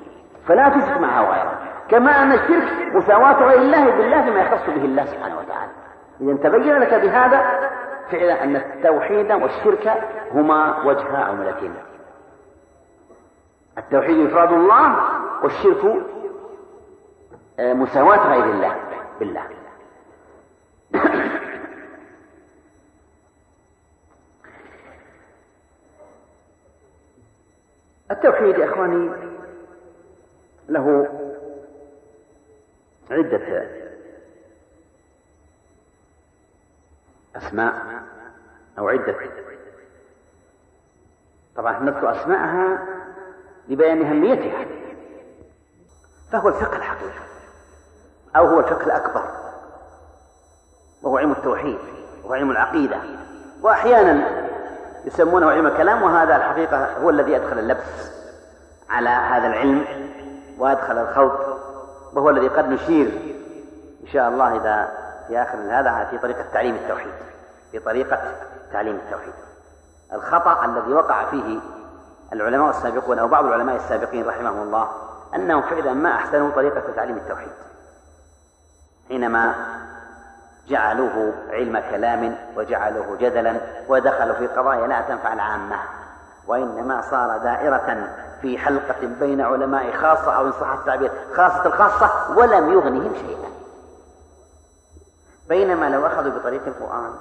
فلا تشرك معه غيره كما أن الشرك مساواة غير الله بالله فيما يختص به الله سبحانه وتعالى. إذا تبين لك بهذا فعلا أن التوحيد والشرك هما وجه عملة التوحيد إفراد الله والشرك آه، مساواة غير الله بالله. التوحيد يا إخواني له عدة أسماء أو عدة. طبعا نذكر أسماءها لبيان أهميتها فهو الفقه الحقيقي أو هو الفقه الأكبر وهو علم التوحيد وهو علم العقيدة وأحيانا يسمونه علم الكلام وهذا الحقيقة هو الذي أدخل اللبس على هذا العلم. وأدخل الخوض وهو الذي قد نشير إن شاء الله إذا في آخر هذا في طريقة تعليم التوحيد في طريقة تعليم التوحيد. الخطأ الذي وقع فيه العلماء السابقون أو بعض العلماء السابقين رحمهم الله أنهم فعلا ما أحسنوا طريقة تعليم التوحيد. حينما جعلوه علم كلام وجعلوه جدلا ودخلوا في قضايا لا تنفع العامة. وإنما صار دائرة في حلقة بين علماء خاصة أو إن صح التعبير خاصة الخاصة ولم يغنهم شيئا. بينما لو أخذوا بطريق القرآن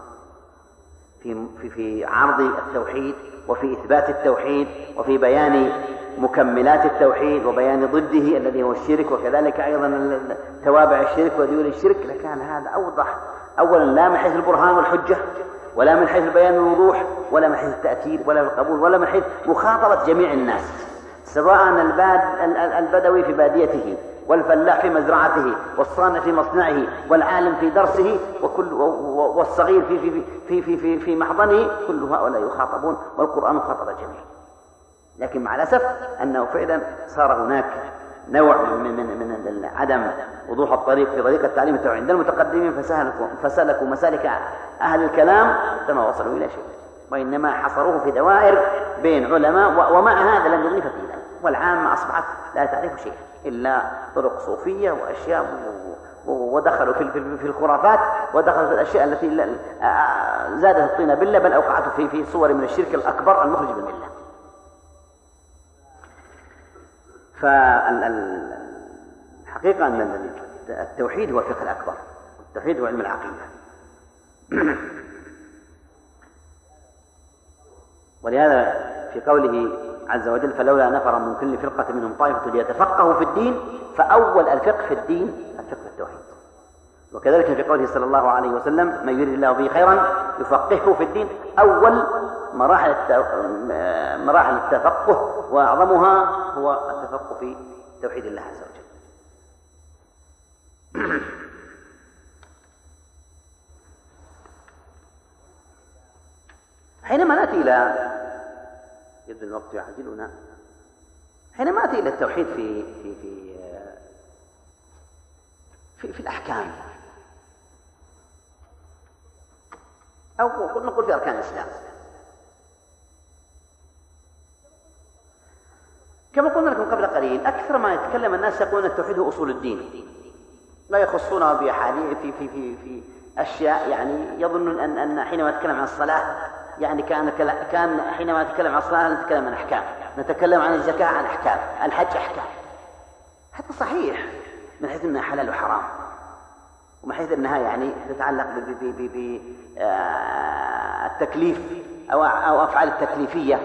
في في في عرض التوحيد وفي إثبات التوحيد وفي بيان مكملات التوحيد وبيان ضده الذي هو الشرك وكذلك أيضا توابع الشرك وديول الشرك لكان هذا أوضح. أولا لا من حيث البرهان والحجة. ولا من حيث البيان والوضوح ولا من حيث التأثير ولا القبول ولا من حيث مخاطبة جميع الناس سواء البدوي في باديته والفلاح في مزرعته والصانع في مصنعه والعالم في درسه وكل والصغير في في في في في, في محضنه كل هؤلاء يخاطبون والقرآن خاطب الجميع لكن مع الأسف أنه فعلا صار هناك نوع من من من عدم وضوح الطريق في طريقة تعليم التوحيد عند المتقدمين فسلكوا فسلكوا مسالك أهل الكلام فما وصلوا إلى شيء. وإنما حصروه في دوائر بين علماء ومع هذا لم يغني فتيلا والعامة أصبحت لا تعرف شيء إلا طرق صوفية وأشياء ودخلوا في في الخرافات ودخلوا في الأشياء التي زادت الطين بالله بل أوقعته في في صور من الشرك الأكبر المخرج بالملة. فالحقيقة أن التوحيد هو الفقه الأكبر. التوحيد هو علم العقيدة. ولهذا في قوله عز وجل فلولا نفر من كل فرقة منهم طائفة ليتفقهوا في الدين فأول الفقه في الدين الفقه التوحيد. وكذلك في قوله صلى الله عليه وسلم من يريد الله به خيرا يفقهه في الدين. أول مراحل مراحل التفقه وأعظمها هو التفقه في توحيد الله عز وجل. حينما نأتي إلى يبدو الوقت يعجلنا. حينما نأتي إلى التوحيد في في في في, في الأحكام. أو نقول في أركان الإسلام. كما قلنا لكم قبل قليل أكثر ما يتكلم الناس يقولون التوحيد هو أصول الدين. لا يخصونه باحاديث في في في في أشياء يعني يظنون أن أن حينما يتكلم عن الصلاة يعني كأن كأن حينما نتكلم عن الصلاة نتكلم عن أحكام. نتكلم عن الزكاة عن أحكام الحج أحكام. هذا صحيح من حيث أنها حلال وحرام. ومن حيث أنها يعني تتعلق بالتكليف آه، أو أو أفعال التكليفية.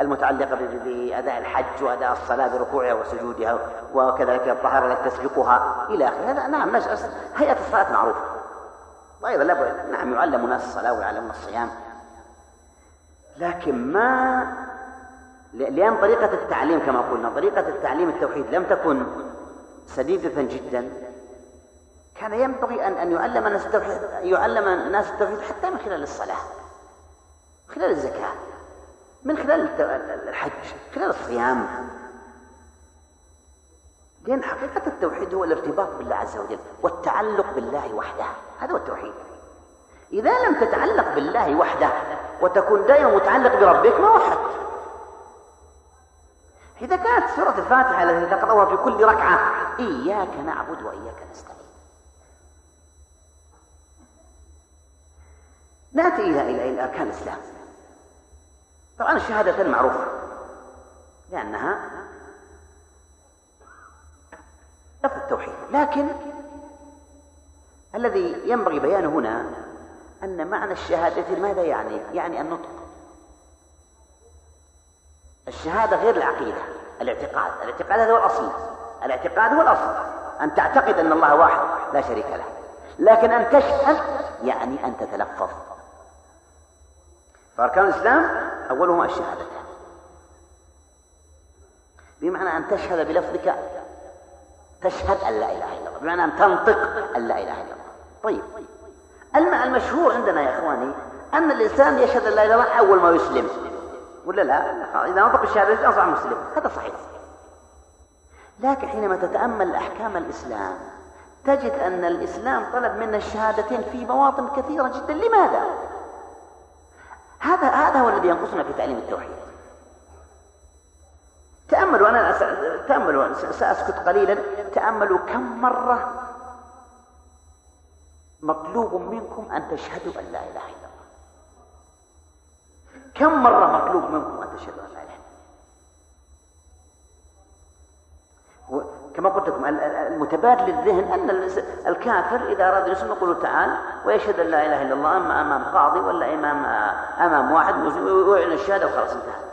المتعلقة بأداء الحج وأداء الصلاة بركوعها وسجودها وكذلك الطهارة التي تسبقها إلى آخره. هذا نعم هيئة الصلاة معروفة. وأيضا لابد نعم يعلم الناس الصلاة ويعلمون الصيام. لكن ما لأن طريقة التعليم كما قلنا طريقة التعليم التوحيد لم تكن سديدة جدا. كان ينبغي أن أن يعلم الناس التوحيد يعلم الناس التوحيد حتى من خلال الصلاة من خلال الزكاة. من خلال الحج خلال الصيام. لأن حقيقة التوحيد هو الارتباط بالله عز وجل والتعلق بالله وحده. هذا هو التوحيد. إذا لم تتعلق بالله وحده وتكون دائما متعلق بربك ما وحدت إذا كانت سورة الفاتحة التي تقرأها في كل ركعة إياك نعبد وإياك نستعين. نأتي إلى إلى أركان الإسلام. طبعا الشهادة معروفة. لأنها لفظ التوحيد. لكن الذي ينبغي بيانه هنا أن معنى الشهادة ماذا يعني؟ يعني النطق. الشهادة غير العقيدة الاعتقاد. الاعتقاد هذا هو الأصل. الاعتقاد هو الأصل. أن تعتقد أن الله واحد لا شريك له. لكن أن تشهد يعني أن تتلفظ. فأركان الإسلام أولهما الشهادتان. بمعنى أن تشهد بلفظك تشهد أن لا إله إلا الله. بمعنى أن تنطق أن لا إله إلا الله. طيب. المشهور عندنا يا إخواني أن الإنسان يشهد أن لا إله إلا الله أول ما يسلم. ولا لا؟ إذا نطق الشهادة أصبح مسلم. هذا صحيح. لكن حينما تتأمل أحكام الإسلام تجد أن الإسلام طلب منا الشهادتين في مواطن كثيرة جدا. لماذا؟ هذا هذا هو الذي ينقصنا في تعليم التوحيد. تأملوا أنا تأملوا سأسكت قليلا. تأملوا كم مرة مطلوب منكم أن تشهدوا أن لا إله إلا الله؟ كم مرة مطلوب منكم أن تشهدوا أن لا إله إلا الله كما قلت لكم المتبادل للذهن أن الكافر إذا أراد يسلم يقول تعال ويشهد أن لا إله إلا الله أما أمام قاضي ولا إمام أمام واحد ويعلن الشهادة وخلاص انتهى.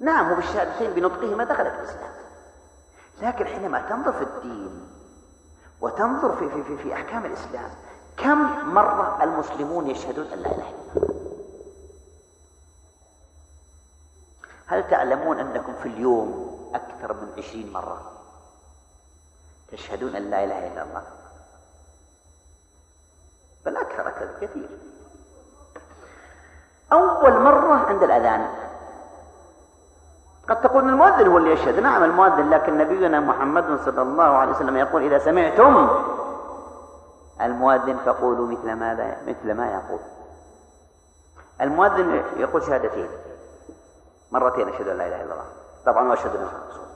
نعم هو بالشهادتين بنطقهما دخل في الإسلام. لكن حينما تنظر في الدين وتنظر في, في, في, في أحكام الإسلام كم مرة المسلمون يشهدون أن لا إله إلا الله؟ هل تعلمون أنكم في اليوم أكثر من عشرين مرة؟ تشهدون أن لا إله إلا الله. بل أكثر أكثر كثير. أول مرة عند الأذان. قد تقول المؤذن هو اللي يشهد. نعم المؤذن لكن نبينا محمد صلى الله عليه وسلم يقول إذا سمعتم المؤذن فقولوا مثل ماذا مثل ما يقول. المؤذن يقول شهادتين. مرتين أشهد أن لا إله إلا الله. طبعا وأشهد أن محمد رسول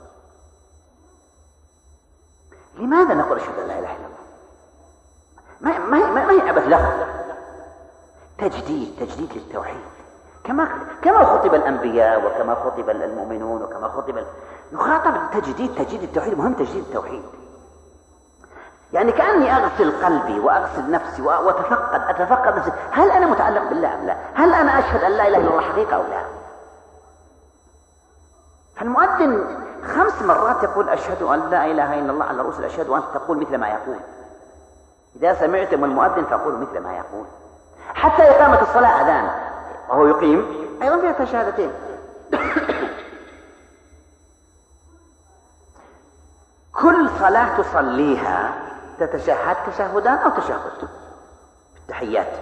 لماذا نقول أشهد أن لا إله إلا الله؟ ما ما ما هي عبث لفظ تجديد تجديد للتوحيد. كما كما خطب الأنبياء وكما خطب المؤمنون وكما خطب يخاطب تجديد تجديد التوحيد مهم تجديد التوحيد. يعني كأني أغسل قلبي وأغسل نفسي واتفقد أتفقد نفسي. هل أنا متعلق بالله أم لا؟ هل أنا أشهد أن لا إله إلا الله حقيقة أو لا؟ فالمؤذن خمس مرات يقول أشهد أن لا إله إلا الله على رؤوس الاشهاد وانت تقول مثل ما يقول. إذا سمعتم المؤذن فقولوا مثل ما يقول. حتى إقامة الصلاة أذان وهو يقيم أيضا فيها شهادتين كل صلاة تصليها تتشهد تشهدان أو تشهد في التحيات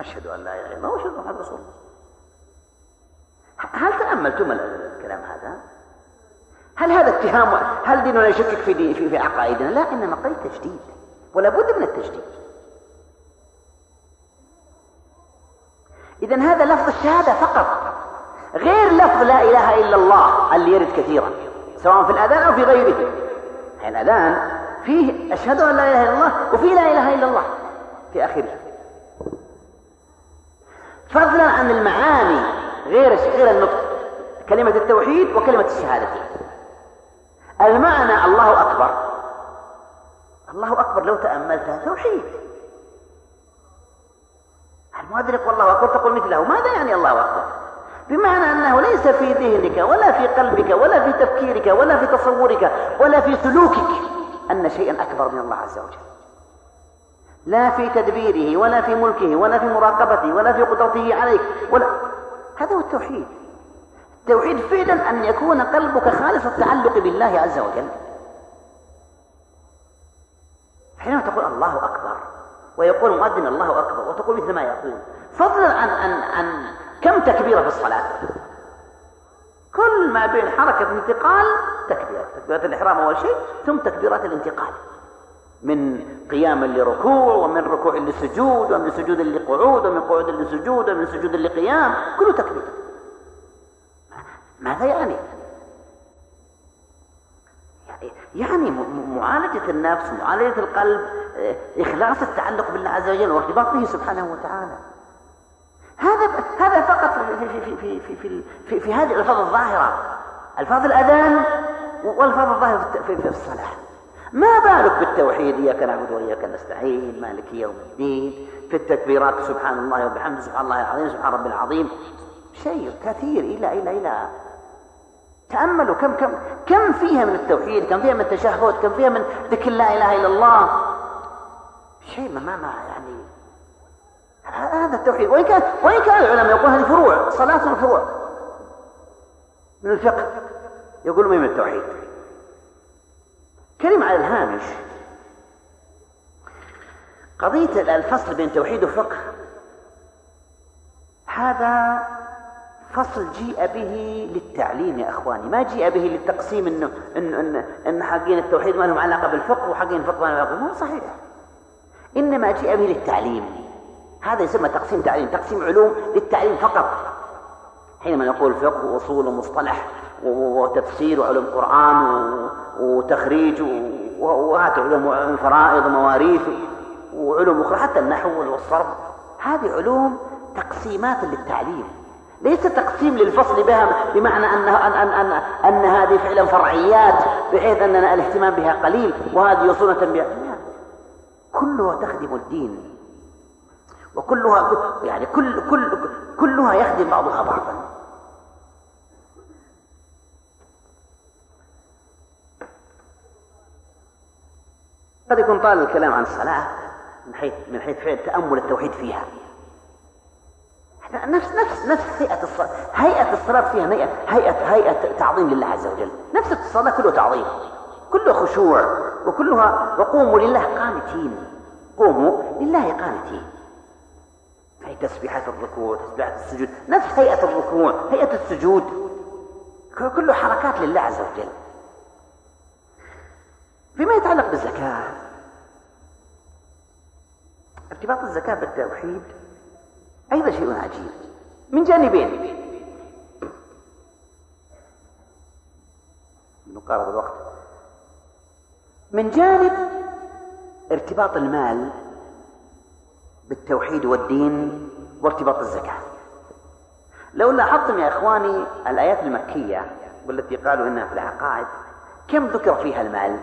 أشهد أن لا إله إلا الله وأشهد أن محمد رسول الله. هل تأملتم الكلام هذا؟ هل هذا اتهام؟ هل ديننا يشكك في, دي في, في عقائدنا؟ لا إنما قيد تجديد. ولا بد من التجديد. إذا هذا لفظ الشهادة فقط. غير لفظ لا إله إلا الله اللي يرد كثيرا سواء في الأذان أو في غيره. الأذان فيه أشهد أن لا إله إلا الله وفيه لا إله إلا الله في آخره. فضلا عن المعاني غير غير النطق كلمة التوحيد وكلمة الشهادتين المعنى الله أكبر. الله أكبر لو تأملتها. توحيد. المؤذن يقول الله أكبر؟ تقول مثله. ماذا يعني الله أكبر؟ بمعنى أنه ليس في ذهنك ولا في قلبك ولا في تفكيرك ولا في تصورك ولا في سلوكك أن شيئا أكبر من الله عز وجل. لا في تدبيره ولا في ملكه ولا في مراقبته ولا في قدرته عليك ولا هذا هو التوحيد. التوحيد فعلا أن يكون قلبك خالص التعلق بالله عز وجل. حينما تقول الله أكبر ويقول المؤذن الله أكبر وتقول مثل ما يقول فضلا عن عن عن كم تكبيرة في الصلاة؟ كل ما بين حركة الانتقال تكبيرات تكبيرات الإحرام أول شيء ثم تكبيرات الانتقال. من قيام لركوع ومن ركوع لسجود ومن سجود لقعود ومن قعود لسجود ومن سجود لقيام كله تكبير. ماذا يعني؟ يعني معالجة النفس معالجة القلب آه، إخلاص التعلق بالله عز وجل وارتباط به سبحانه وتعالى. هذا هذا فقط في في في في في, في, في هذه الألفاظ الظاهرة. ألفاظ الأذان والألفاظ الظاهرة في, في الصلاة. ما بالك بالتوحيد؟ إياك نعبد وإياك نستعين مالك يوم الدين في التكبيرات سبحان الله وبحمده سبحان الله العظيم سبحان ربي العظيم. شيء كثير إلى إلى إلى تأملوا كم كم كم فيها من التوحيد؟ كم فيها من التشهد؟ كم فيها من ذكر لا إله إلا الله؟ شيء ما ما يعني هذا التوحيد. وإن كان وإن كان العلماء يقول هذه فروع صلاة فروع من الفقه يقول من التوحيد. كلمة على الهامش. قضية الفصل بين توحيد وفقه هذا فصل جيء به للتعليم يا إخواني. ما جيء به للتقسيم انه ان ان, إن حقين التوحيد ما لهم علاقة بالفقه وحقين الفقه ما لهم علاقة. مو صحيح. إنما جيء به للتعليم. هذا يسمى تقسيم تعليم. تقسيم علوم للتعليم فقط. حينما نقول فقه واصول ومصطلح وتفسير وعلوم قران وتخريج وهات علوم فرائض ومواريث وعلوم أخرى حتى النحو والصرف. هذه علوم تقسيمات للتعليم. ليس تقسيم للفصل بها بمعنى أنه أن, أن, أن, أن هذه فعلا فرعيات بحيث أننا الاهتمام بها قليل وهذه يصونة بها. كلها تخدم الدين. وكلها يعني كل كل كلها يخدم بعضها بعضا. قد يكون طال الكلام عن الصلاة من حيث من حيث فعل تأمل التوحيد فيها. نفس نفس نفس هيئة الصلاة هيئة الصلاة فيها هيئة هيئة هيئة تعظيم لله عز وجل. نفس الصلاة كله تعظيم. كله خشوع. وكلها وقوموا لله قانتين. قوموا لله قانتين. هي تسبيحة الركوع تسبيحة السجود. نفس هيئة الركوع هيئة السجود. كله حركات لله عز وجل. فيما يتعلق بالزكاة. ارتباط الزكاة بالتوحيد أيضا شيء عجيب. من جانبين. نقارب الوقت. من جانب ارتباط المال بالتوحيد والدين وارتباط الزكاة. لو لاحظتم يا إخواني الآيات المكية والتي قالوا إنها في العقائد كم ذكر فيها المال؟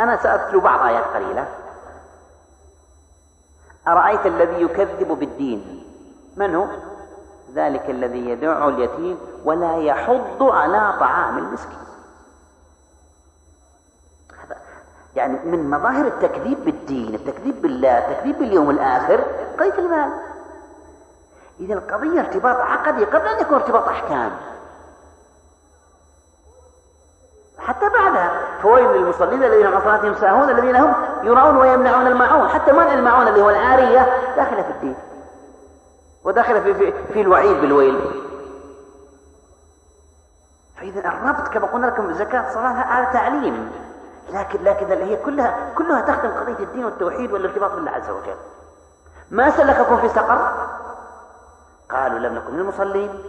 أنا سأتلو بعض آيات قليلة. أرأيت الذي يكذب بالدين؟ من هو؟ ذلك الذي يدع اليتيم ولا يحض على طعام المسكين. يعني من مظاهر التكذيب بالدين التكذيب بالله التكذيب باليوم الآخر قضية المال. إذا القضية ارتباط عقدي قبل أن يكون ارتباط أحكام. حتى بعدها فويل للمصلين الذين عن صلاتهم ساهون الذين هم يراون ويمنعون الماعون حتى منع الماعون اللي هو العارية داخلة في الدين. وداخلة في, في, في الوعيد بالويل. فإذا الربط كما قلنا لكم زكاة الصلاة هذا تعليم. لكن لكن هي كلها كلها تخدم قضية الدين والتوحيد والارتباط بالله عز وجل. ما سلككم في سقر؟ قالوا لم نكن من المصلين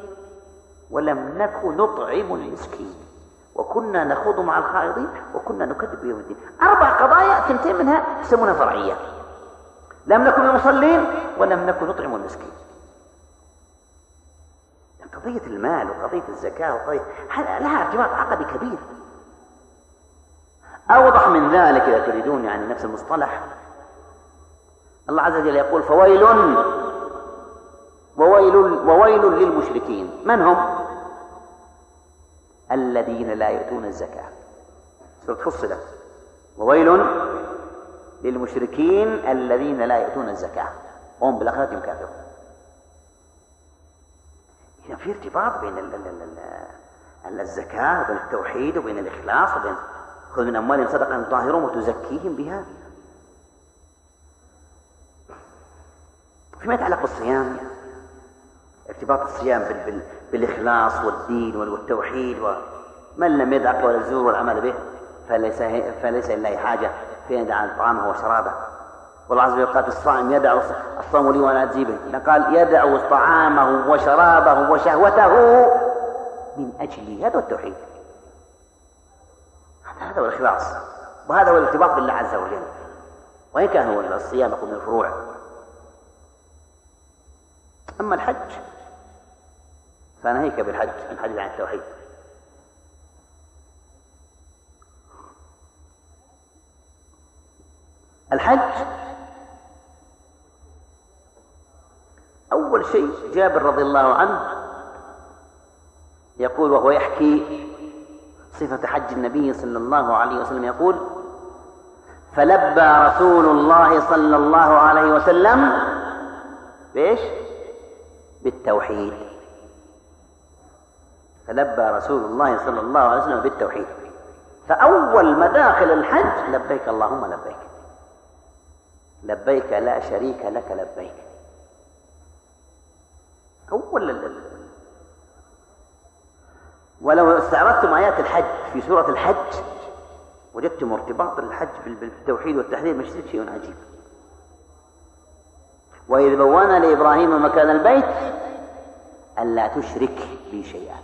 ولم نكن نطعم المسكين. وكنا نخوض مع الخائضين وكنا نكذب بيوم الدين. أربع قضايا ثنتين منها يسمونها فرعية. لم نكن المصلين ولم نكن نطعم المسكين. قضية المال وقضية الزكاة وقضية لها ارتباط عقدي كبير. أوضح من ذلك إذا تريدون يعني نفس المصطلح. الله عز وجل يقول فويل وويل وويل للمشركين. من هم؟ الذين لا يؤتون الزكاة. سورة فصلت. وويل للمشركين الذين لا يؤتون الزكاة. وهم بالآخرة كافرون. إذا في ارتباط بين الزكاة وبين التوحيد وبين الإخلاص وبين خذ من أموالهم صدقة طاهرون وتزكيهم بها. فيما يتعلق بالصيام ارتباط الصيام بالإخلاص والدين والتوحيد ومن لم يدع قول الزور والعمل به فليس فليس لله حاجة في أن يدع طعامه وشرابه. والله عز وجل قال الصائم يدع الصوم لي وأنا أجزي قال يدع طعامه وشرابه وشهوته من أجلي هذا هو التوحيد هذا هو الإخلاص وهذا هو الارتباط بالله عز وجل. وإن كان هو الصيام من الفروع. أما الحج فنهيك بالحج الحديث عن التوحيد الحج أول شيء جابر رضي الله عنه يقول وهو يحكي صفة حج النبي صلى الله عليه وسلم يقول فلبى رسول الله صلى الله عليه وسلم بإيش؟ بالتوحيد فلبى رسول الله صلى الله عليه وسلم بالتوحيد. فأول مداخل الحج لبيك اللهم لبيك. لبيك لا شريك لك لبيك. أول ولو استعرضتم آيات الحج في سورة الحج وجدتم ارتباط الحج بالتوحيد والتحذير من الشرك شيء عجيب. وإذ بوانا لإبراهيم مكان البيت ألا تشرك بي شيئا.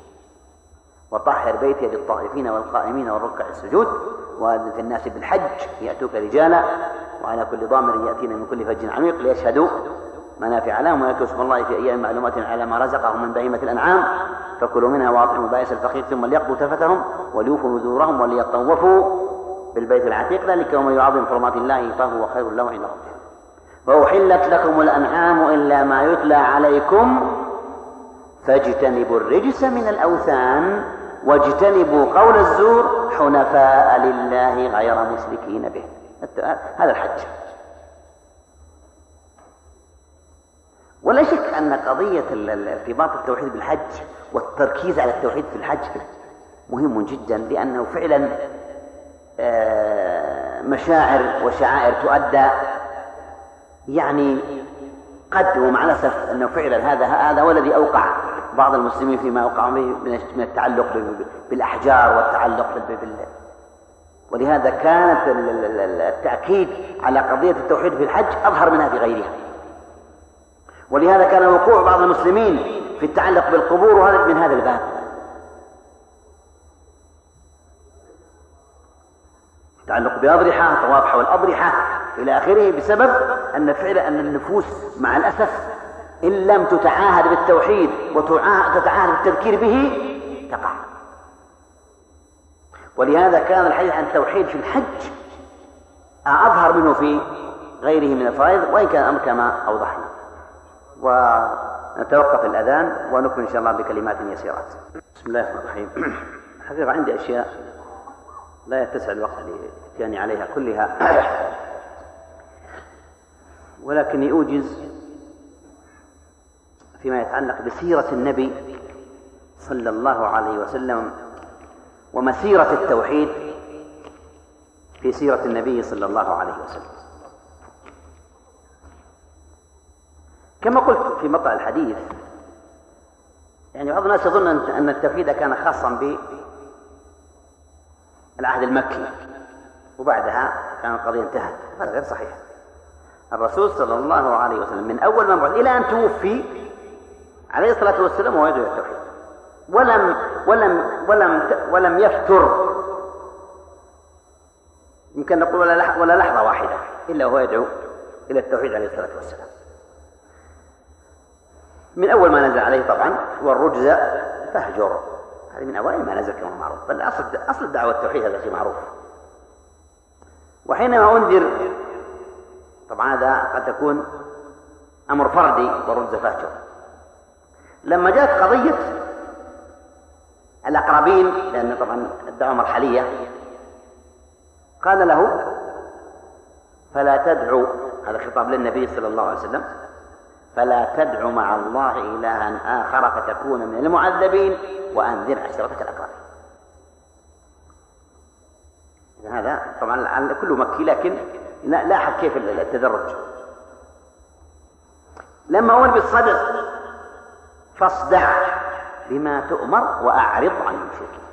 وطهر بيتي للطائفين والقائمين والركع السجود وأذن في الناس بالحج يأتوك رجالا وعلى كل ضامر يأتينا من كل فج عميق ليشهدوا منافع لهم ويذكروا اسم الله في أيام معلومات على ما رزقهم من بهيمة الأنعام. فكلوا منها وأطعموا بائس الفقير ثم ليقضوا تفتهم وليوفوا نذورهم وليطوفوا بالبيت العتيق. ذلك ومن يعظم حرمات الله فهو خير له عند ربه. وأحلت لكم الأنعام إلا ما يتلى عليكم. فاجتنبوا الرجس من الأوثان. واجتنبوا قول الزور حنفاء لله غير مشركين به. هذا الحج. ولا شك أن قضية ارتباط التوحيد بالحج والتركيز على التوحيد في الحج مهم جدا لأنه فعلا آه، مشاعر وشعائر تؤدى يعني قد ومع الأسف أنه فعلا هذا هذا هو الذي أوقع. بعض المسلمين فيما أوقعوا به من التعلق بالأحجار والتعلق بال ولهذا كانت التأكيد على قضية التوحيد في الحج أظهر منها في غيرها. ولهذا كان وقوع بعض المسلمين في التعلق بالقبور وهذا من هذا الباب. التعلق بأضرحة طواف حول الأضرحة إلى آخره بسبب أن فعل أن النفوس مع الأسف إن لم تتعاهد بالتوحيد وتتعاهد بالتذكير به تقع. ولهذا كان الحديث عن التوحيد في الحج أظهر منه في غيره من الفرائض وإن كان الأمر كما أوضحنا. ونتوقف الأذان ونكمل إن شاء الله بكلمات يسيرات بسم الله الرحمن الرحيم. الحقيقة عندي أشياء لا يتسع الوقت لإتياني عليها كلها. ولكني أوجز فيما يتعلق بسيرة النبي صلى الله عليه وسلم ومسيرة التوحيد في سيرة النبي صلى الله عليه وسلم. كما قلت في مطلع الحديث يعني بعض الناس يظن أن التوحيد كان خاصا بالعهد المكي وبعدها كان القضية انتهت. هذا غير صحيح. الرسول صلى الله عليه وسلم من أول ما بعث إلى أن توفي عليه الصلاة والسلام وهو يدعو التوحيد. ولم ولم ولم ولم يفتر. يمكن نقول ولا ولا لحظة واحدة إلا وهو يدعو إلى التوحيد عليه الصلاة والسلام. من أول ما نزل عليه طبعا والرجز فاهجر. هذه من أوائل ما نزل كما معروف. بل أصل أصل الدعوة التوحيد هذا شيء معروف. وحينما أنذر طبعا هذا قد تكون أمر فردي والرجز فاهجر. لما جاءت قضية الأقربين لأن طبعا الدعوة مرحلية قال له فلا تدعو هذا خطاب للنبي صلى الله عليه وسلم فلا تدع مع الله إلها آخر فتكون من المعذبين وأنذر عشيرتك الأقربين. هذا طبعا كله مكي لكن لاحظ كيف التدرج. لما أمر بالصدق فاصدع بما تؤمر وأعرض عن المشركين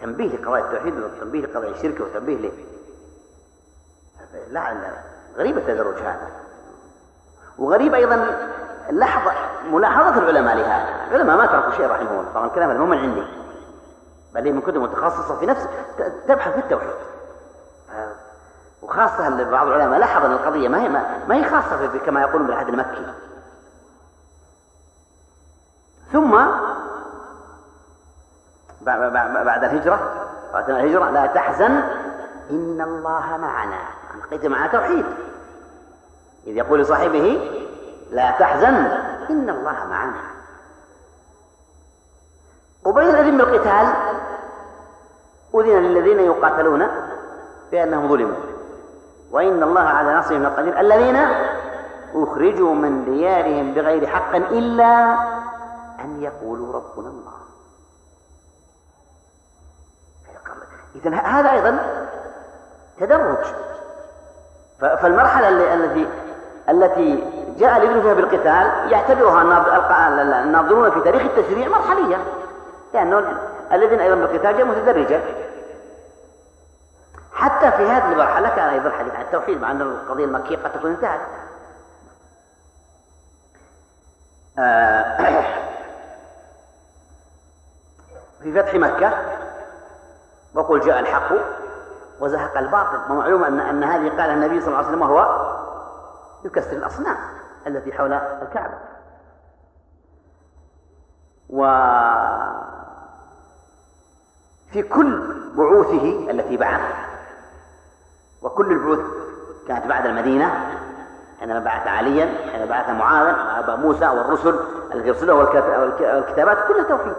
تنبيه لقضايا التوحيد وتنبيه لقضايا الشرك وتنبيه ل لا غريب التدرج هذا. وغريب أيضا لحظة ملاحظة العلماء لهذا. العلماء ما تركوا شيء رحمه الله طبعا الكلام هذا مو من عندي. بل هي من كتب متخصصة في نفس تبحث في التوحيد. وخاصة بعض العلماء لاحظ أن القضية ما هي ما هي خاصة كما يقولون بالعهد المكي. ثم بعد الهجرة بعد الهجرة لا تحزن. إن الله معنا. لقيت معنا توحيد. إذ يقول لصاحبه لا تحزن. إن الله معنا. وبين الأذن بالقتال أذن للذين يقاتلون بأنهم ظلموا. وإن الله على نصرهم القدير الذين أخرجوا من ديارهم بغير حق إلا أن يقولوا ربنا الله. إذا هذا أيضا تدرج. فالمرحلة التي التي جاء الابن فيها بالقتال يعتبرها الناظرون في تاريخ التشريع مرحلية. لأنه الذين أيضا بالقتال جاء متدرجا. حتى في هذه المرحلة كان أيضا الحديث عن التوحيد مع أن القضية المكية قد تكون انتهت. آه، في فتح مكة وقل جاء الحق وزهق الباطل. ومعلوم أن أن هذه قال النبي صلى الله عليه وسلم وهو يكسر الأصنام التي حول الكعبة. و في كل بعوثه التي بعث وكل البعوث كانت بعد المدينة حينما بعث عليا حينما بعث معاذا أبا موسى والرسل التي يرسلها والكتابات كلها توحيد.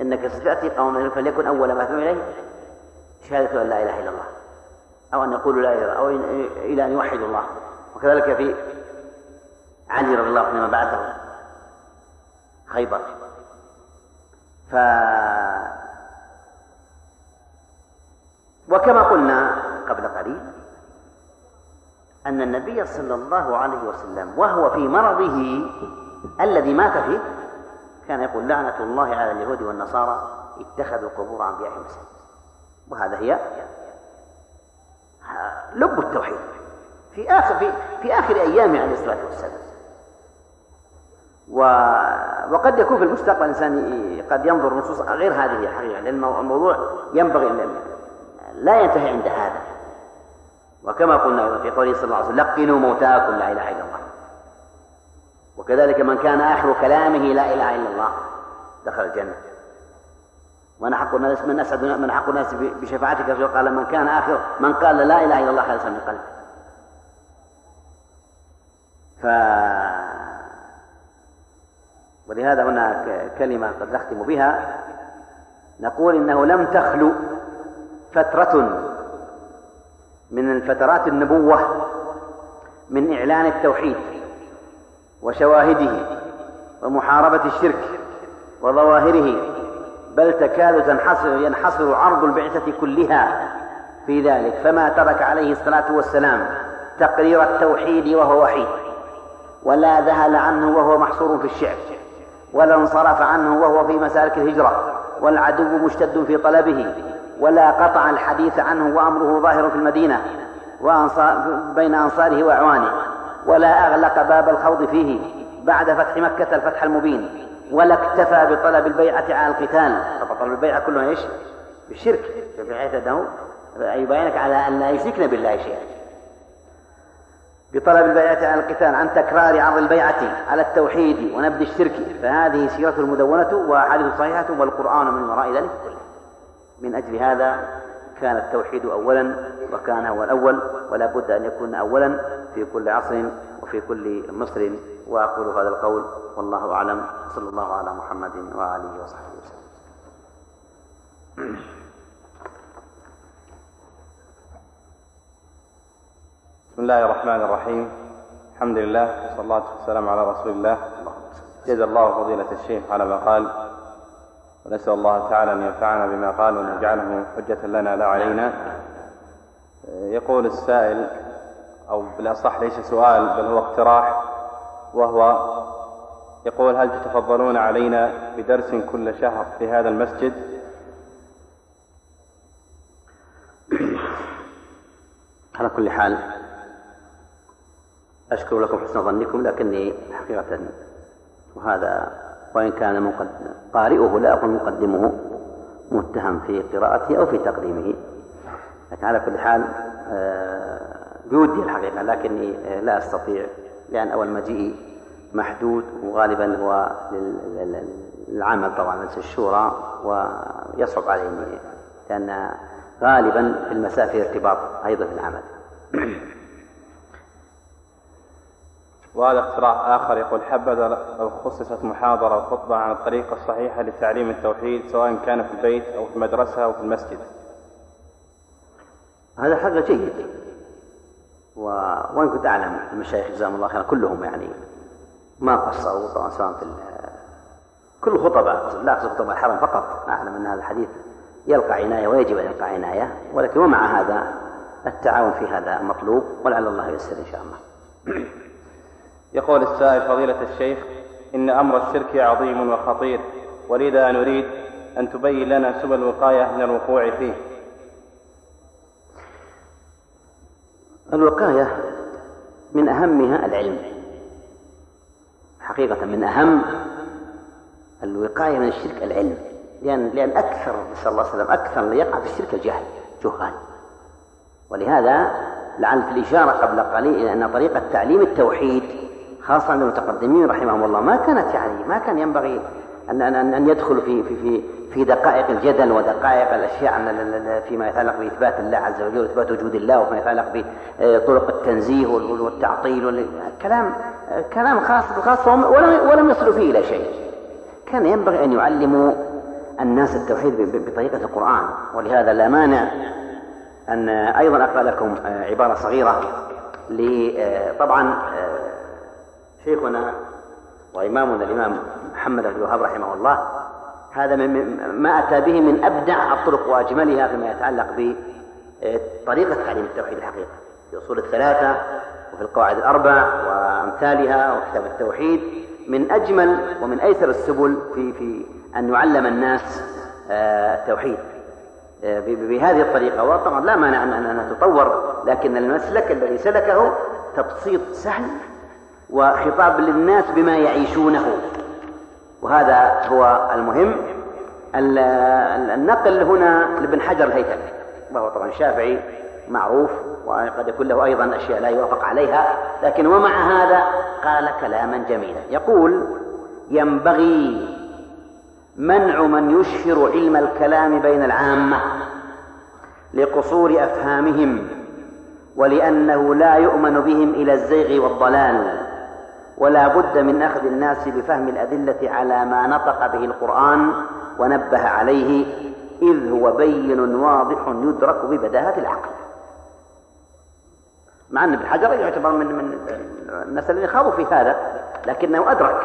إنك ستأتي قوم فليكن أول ما إليه شهادة أن لا إله إلا الله أو أن يقولوا لا إله إلا الله أو إلى أن يوحدوا الله وكذلك في علي رضي الله عنه بعثه خيبر. ف وكما قلنا قبل قليل أن النبي صلى الله عليه وسلم وهو في مرضه الذي مات فيه كان يقول لعنة الله على اليهود والنصارى اتخذوا قبور أنبيائهم مساجد وهذا هي لب التوحيد في آخر في, في آخر أيامه عليه الصلاة والسلام. و... وقد يكون في المستقبل الإنسان قد ينظر نصوص غير هذه الحقيقة لأن الموضوع ينبغي لا ينتهي عند هذا. وكما قلنا في قوله صلى الله عليه وسلم لقنوا موتاكم لا إله إلا الله. وكذلك من كان آخر كلامه لا إله إلا الله دخل الجنة. وأنا حق الناس من أسعد من حق الناس بشفاعتك قال من كان آخر من قال لا إله إلا الله خالصا من قلبه. ف ولهذا هناك كلمة قد نختم بها. نقول إنه لم تخلو فترة من الفترات النبوة من إعلان التوحيد. وشواهده ومحاربة الشرك وظواهره بل تكاد تنحصر ينحصر عرض البعثة كلها في ذلك. فما ترك عليه الصلاة والسلام تقرير التوحيد وهو وحيد ولا ذهل عنه وهو محصور في الشعب ولا انصرف عنه وهو في مسالك الهجرة والعدو مشتد في طلبه ولا قطع الحديث عنه وأمره ظاهر في المدينة بين أنصاره وأعوانه. ولا أغلق باب الخوض فيه بعد فتح مكة الفتح المبين ولا اكتفى بطلب البيعة على القتال. طلب البيعة كله إيش؟ بالشرك. بحيث أنه يبينك على أن لا يشركن بالله شيئا. بطلب البيعة على القتال عن تكرار عرض البيعة على التوحيد ونبذ الشرك. فهذه سيرة المدونة وأحاديث صحيحة والقرآن من وراء ذلك كله. من أجل هذا كان التوحيد أولا وكان هو الأول ولا بد أن يكون أولا في كل عصر وفي كل مصر. وأقول هذا القول والله أعلم. صلى الله على محمد وآله وصحبه وسلم. بسم الله الرحمن الرحيم. الحمد لله والصلاة والسلام على رسول الله. جزا الله فضيلة الشيخ على ما قال. ونسأل الله تعالى أن ينفعنا بما قال وأن يجعله حجة لنا لا علينا. يقول السائل أو بالأصح ليس سؤال بل هو اقتراح وهو يقول هل تتفضلون علينا بدرس كل شهر في هذا المسجد؟ على كل حال أشكر لكم حسن ظنكم لكني حقيقة وهذا وإن كان قارئه لا أقول مقدمه متهم في قراءته أو في تقديمه. لكن على كل حال آه، بودي الحقيقة لكني آه، لا أستطيع لأن أول مجيئي محدود وغالبا هو للعمل طبعا مجلس الشورى ويصعب عليني لأن غالبا في المسافة ارتباط أيضا في العمل. وهذا اقتراح آخر يقول حبذا لو خصصت محاضرة وخطبة عن الطريقة الصحيحة لتعليم التوحيد سواء كان في البيت أو في المدرسة أو في المسجد. هذا حاجة جيد. و... وإن كنت أعلم المشايخ جزاهم الله خيرا كلهم يعني ما قصروا طبعا سواء في ال... كل خطبات لا أقصد خطبة الحرم فقط أعلم أن هذا الحديث يلقى عناية ويجب أن يلقى عناية ولكن ومع هذا التعاون في هذا مطلوب ولعل الله ييسر إن شاء الله. يقول السائل فضيلة الشيخ إن أمر الشرك عظيم وخطير ولذا نريد أن تبين لنا سبل الوقاية من الوقوع فيه. الوقاية من أهمها العلم. حقيقة من أهم الوقاية من الشرك العلم. لأن لأن أكثر صلى الله عليه وسلم أكثر اللي يقع في الشرك الجهل جهال. ولهذا لعل في الإشارة قبل قليل إلى أن طريقة تعليم التوحيد خاصة عند المتقدمين رحمهم الله ما كانت يعني ما كان ينبغي أن أن أن يدخلوا في في في في دقائق الجدل ودقائق الأشياء فيما يتعلق بإثبات الله عز وجل وإثبات وجود الله وفيما يتعلق بطرق التنزيه والتعطيل كلام كلام خاص بخاص ولم ولم يصلوا فيه إلى شيء. كان ينبغي أن يعلموا الناس التوحيد بطريقة القرآن ولهذا لا مانع أن أيضا أقرأ لكم عبارة صغيرة طبعا شيخنا وإمامنا الإمام محمد بن الوهاب رحمه الله هذا من ما أتى به من أبدع الطرق وأجملها فيما يتعلق بطريقة تعليم التوحيد الحقيقة في أصول الثلاثة وفي القواعد الأربع وأمثالها وكتاب التوحيد من أجمل ومن أيسر السبل في في أن يعلم الناس التوحيد بهذه الطريقة. وطبعا لا مانع أنها تطور لكن المسلك الذي سلكه تبسيط سهل وخطاب للناس بما يعيشونه. وهذا هو المهم. النقل هنا لابن حجر الهيثمي وهو طبعا شافعي معروف وقد يكون له أيضا أشياء لا يوافق عليها لكن ومع هذا قال كلاما جميلا. يقول ينبغي منع من يشهر علم الكلام بين العامة لقصور أفهامهم ولأنه لا يؤمن بهم إلى الزيغ والضلال. ولا بد من أخذ الناس بفهم الأدلة على ما نطق به القرآن ونبه عليه إذ هو بين واضح يدرك ببداهة العقل. مع أن ابن حجر يعتبر من من الناس الذين خاضوا في هذا لكنه أدرك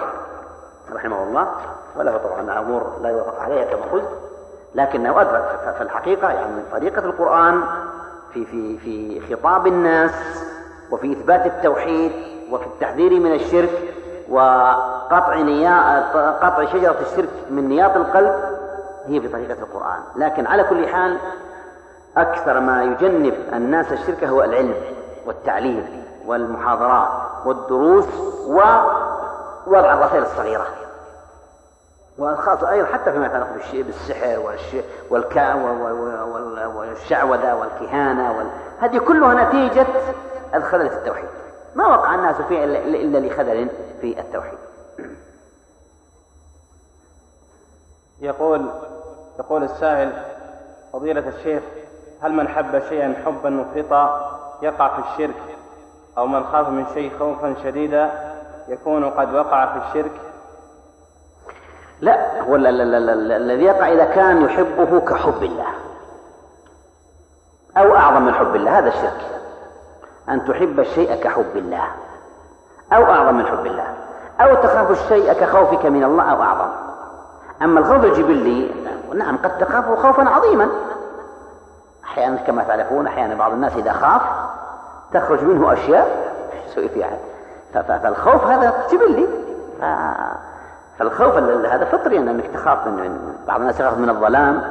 رحمه الله وله طبعا أمور لا يوافق عليها كما قلت لكنه أدرك. فالحقيقة يعني طريقة القرآن في في في خطاب الناس وفي إثبات التوحيد وفي التحذير من الشرك وقطع نيا قطع شجرة الشرك من نياط القلب هي في طريقة القرآن. لكن على كل حال أكثر ما يجنب الناس الشرك هو العلم والتعليم والمحاضرات والدروس ووضع الرسائل الصغيرة. والخاصة أيضا حتى فيما يتعلق بالسحر والشعوذة والكهانة وال... هذه كلها نتيجة الخلل في التوحيد. ما وقع الناس فيه إلا لخلل في التوحيد. يقول يقول السائل فضيلة الشيخ هل من حب شيئا حبا مفرطا يقع في الشرك؟ أو من خاف من شيء خوفا شديدا يكون قد وقع في الشرك؟ لا هو الذي يقع إذا كان يحبه كحب الله أو أعظم من حب الله هذا الشرك. أن تحب الشيء كحب الله أو أعظم من حب الله أو تخاف الشيء كخوفك من الله أو أعظم. أما الخوف الجبلي نعم قد تخاف خوفا عظيما. أحيانا كما تعرفون أحيانا بعض الناس إذا خاف تخرج منه أشياء. يسوي فيها فالخوف هذا جبلي. فالخوف هذا فطري أنك تخاف من بعض الناس يخاف من الظلام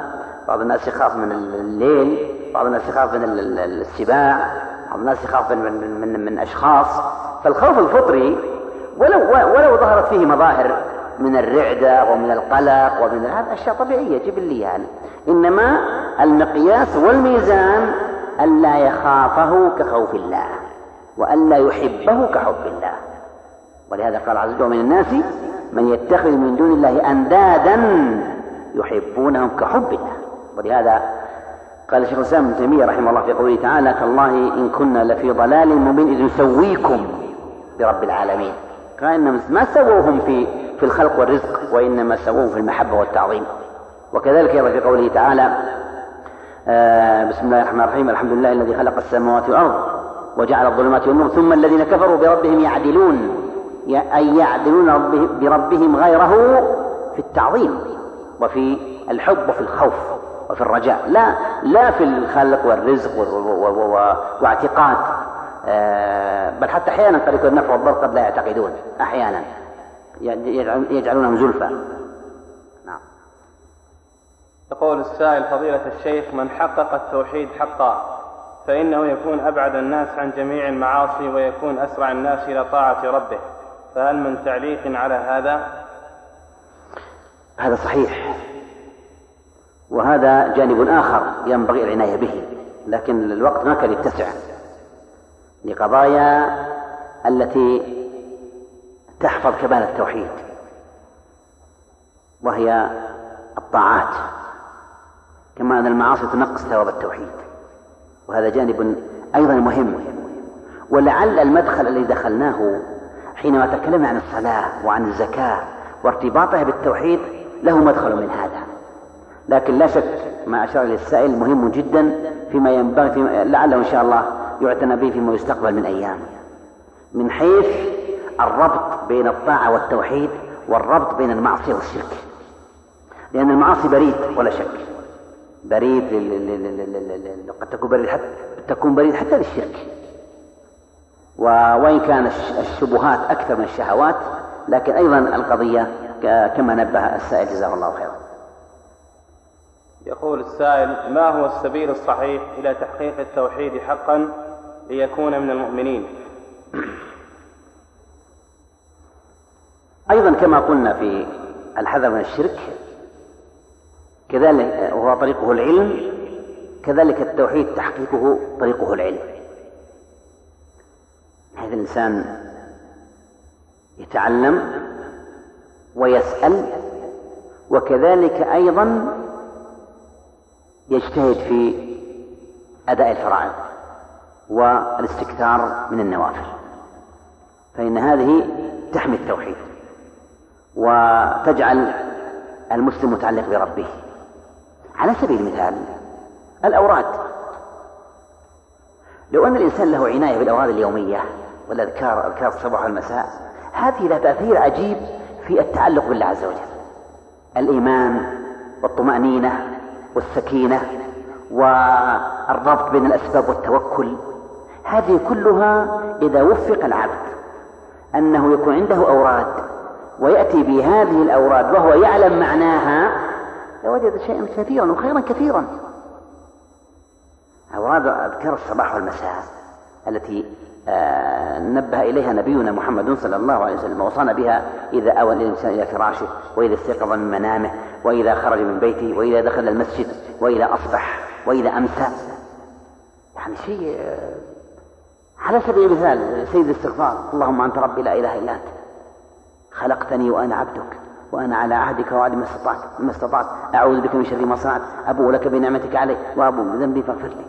بعض الناس يخاف من الليل بعض الناس يخاف من السباع. بعض الناس يخاف من, من, من, من أشخاص فالخوف الفطري ولو ولو ظهرت فيه مظاهر من الرعدة ومن القلق ومن هذه أشياء طبيعية جبلية يعني إنما المقياس والميزان ألا يخافه كخوف الله وألا يحبه كحب الله. ولهذا قال عز وجل من الناس من يتخذ من دون الله أندادا يحبونهم كحب الله. ولهذا قال شيخ الإسلام ابن تيمية رحمه الله في قوله تعالى تالله إن كنا لفي ضلال مبين إذ نسويكم برب العالمين قال إنما ما سووهم في في الخلق والرزق وإنما سووهم في المحبة والتعظيم وكذلك أيضا في قوله تعالى آه بسم الله الرحمن الرحيم الحمد لله الذي خلق السماوات والأرض وجعل الظلمات والنور ثم الذين كفروا بربهم يعدلون أي يعدلون بربهم غيره في التعظيم وفي الحب وفي الخوف. وفي الرجاء. لا لا في الخلق والرزق واعتقاد. آه، بل حتى أحيانا قد يكون النفع والضر قد لا يعتقدون. أحيانا. يجعلونهم زلفى. نعم. يقول السائل فضيلة الشيخ من حقق التوحيد حقا فإنه يكون أبعد الناس عن جميع المعاصي ويكون أسرع الناس إلى طاعة ربه. فهل من تعليق على هذا؟ هذا صحيح. وهذا جانب آخر ينبغي العناية به لكن الوقت ما كان يتسع. لقضايا التي تحفظ كمال التوحيد وهي الطاعات. كما أن المعاصي تنقص ثواب التوحيد وهذا جانب أيضا مهم. ولعل المدخل الذي دخلناه حينما تكلمنا عن الصلاة وعن الزكاة وارتباطها بالتوحيد له مدخل من هذا. لكن لا شك ما أشار إليه السائل مهم جدا فيما ينبغي فيما لعله إن شاء الله يعتنى به فيما يستقبل من أيام. من حيث الربط بين الطاعة والتوحيد والربط بين المعصية والشرك. لأن المعاصي بريد ولا شك. بريد قد تكون بريد حتى تكون بريد حتى للشرك. وإن كان الشبهات أكثر من الشهوات لكن أيضا القضية كما نبه السائل جزاه الله خيرا. يقول السائل ما هو السبيل الصحيح إلى تحقيق التوحيد حقا ليكون من المؤمنين؟ أيضا كما قلنا في الحذر من الشرك كذلك وهو طريقه العلم كذلك التوحيد تحقيقه طريقه العلم. هذا الإنسان يتعلم ويسأل وكذلك أيضا يجتهد في أداء الفرائض والاستكثار من النوافل. فإن هذه تحمي التوحيد وتجعل المسلم متعلق بربه. على سبيل المثال الأوراد. لو أن الإنسان له عناية بالأوراد اليومية والأذكار أذكار الصباح والمساء هذه لها تأثير عجيب في التعلق بالله عز وجل. الإيمان والطمأنينة والسكينة والربط بين الأسباب والتوكل هذه كلها إذا وفق العبد أنه يكون عنده أوراد ويأتي بهذه الأوراد وهو يعلم معناها لوجد شيئا كثيرا وخيرا كثيرا. أوراد أذكار الصباح والمساء التي نبه إليها نبينا محمد صلى الله عليه وسلم وصانا بها إذا أوى الإنسان إلى فراشه وإذا استيقظ من منامه وإذا خرج من بيته وإذا دخل المسجد وإذا أصبح وإذا أمسى. يعني شيء على سبيل المثال سيد الاستغفار اللهم أنت ربي لا إله إلا أنت خلقتني وأنا عبدك وأنا على عهدك وعلى ما استطعت ما استطعت. أعوذ بك من شر ما صنعت أبو لك بنعمتك علي وأبو بذنبي فاغفر لي.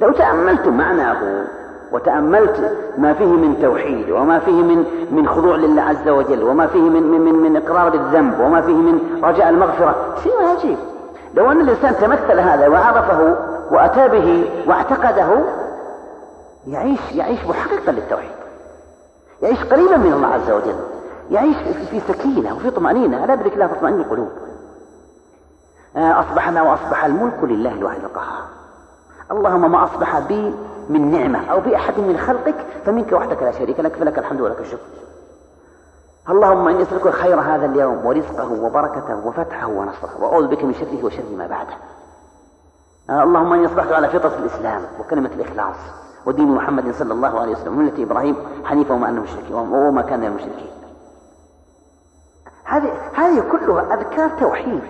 لو تأملت معناه وتأملت ما فيه من توحيد وما فيه من من خضوع لله عز وجل وما فيه من من من, من إقرار بالذنب وما فيه من رجاء المغفرة. شيء عجيب. لو أن الإنسان تمثل هذا وعرفه وأتى به واعتقده يعيش يعيش محققا للتوحيد. يعيش قريبا من الله عز وجل. يعيش في سكينة وفي طمأنينة. ألا بذكر الله تطمئن القلوب. أصبحنا وأصبح الملك لله الواحد القهار. اللهم ما أصبح بي من نعمة أو بأحد من خلقك فمنك وحدك لا شريك لك فلك الحمد ولك الشكر. اللهم إني أسألك خير هذا اليوم ورزقه وبركته وفتحه ونصره وأعوذ بك من شره وشر ما بعده. اللهم إني أصبحت على فطرة الإسلام وكلمة الإخلاص ودين محمد صلى الله عليه وسلم وملة إبراهيم حنيفا وما أنه مشركين وما كان من المشركين. هذه هذه كلها أذكار توحيد.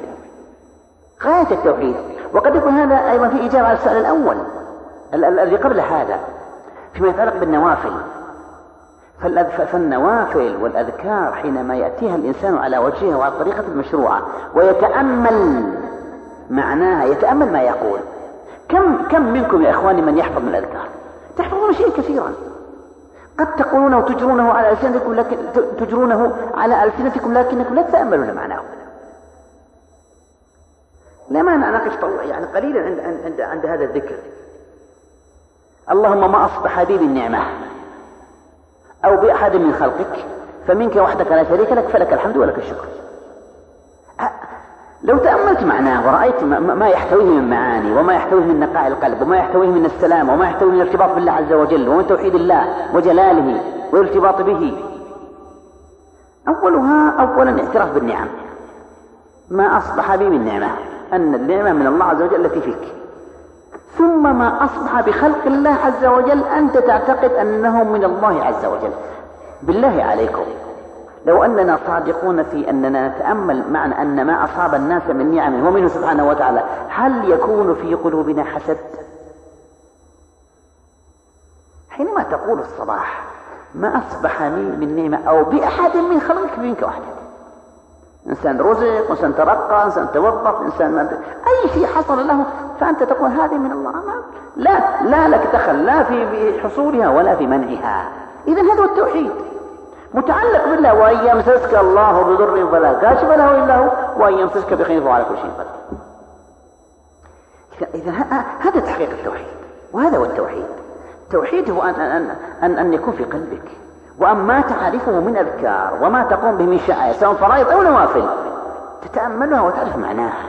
غاية التوحيد. وقد يكون هذا أيضا في إجابة على السؤال الأول الذي قبل هذا فيما يتعلق بالنوافل. فالنوافل والأذكار حينما يأتيها الإنسان على وجهها وعلى الطريقة المشروعة ويتأمل معناها يتأمل ما يقول. كم كم منكم يا إخواني من يحفظ من الأذكار؟ تحفظون شيئا كثيرا. قد تقولونه وتجرونه على ألسنتكم لكن تجرونه على ألسنتكم لكنكم لا تتأملون معناه. لا ما نناقش يعني قليلا عند عند عند هذا الذكر. اللهم ما أصبح بي بالنعمة. أو بأحد من خلقك فمنك وحدك لا شريك لك فلك الحمد ولك الشكر. لو تأملت معناه ورأيت ما يحتويه من معاني وما يحتويه من نقاء القلب وما يحتويه من السلام وما يحتويه من الارتباط بالله عز وجل ومن توحيد الله وجلاله والارتباط به. أولها أولا اعتراف بالنعم. ما أصبح بي من نعمة. أن النعمة من الله عز وجل التي فيك. ثم ما أصبح بخلق الله عز وجل أنت تعتقد أنه من الله عز وجل. بالله عليكم. لو أننا صادقون في أننا نتأمل معنى أن ما أصاب الناس من نعم ومنه سبحانه وتعالى هل يكون في قلوبنا حسد؟ حينما تقول الصباح ما أصبح من نعمة أو بأحد من خلقك منك واحد. إنسان رزق إنسان ترقى إنسان توظف إنسان ما أي شيء حصل له فأنت تقول هذه من الله. لا لا لك دخل لا في حصولها ولا في منعها. إذا هذا هو التوحيد. متعلق بالله وأن يمسسك الله بضر فلا كاشف له إلا هو وأن يمسسك بخير فهو على كل شيء قدير. إذا هذا تحقيق التوحيد وهذا هو التوحيد. التوحيد هو أن, أن, أن, أن يكون في قلبك. وأن ما تعرفه من أذكار وما تقوم به من شعائر سواء فرائض أو نوافل تتأملها وتعرف معناها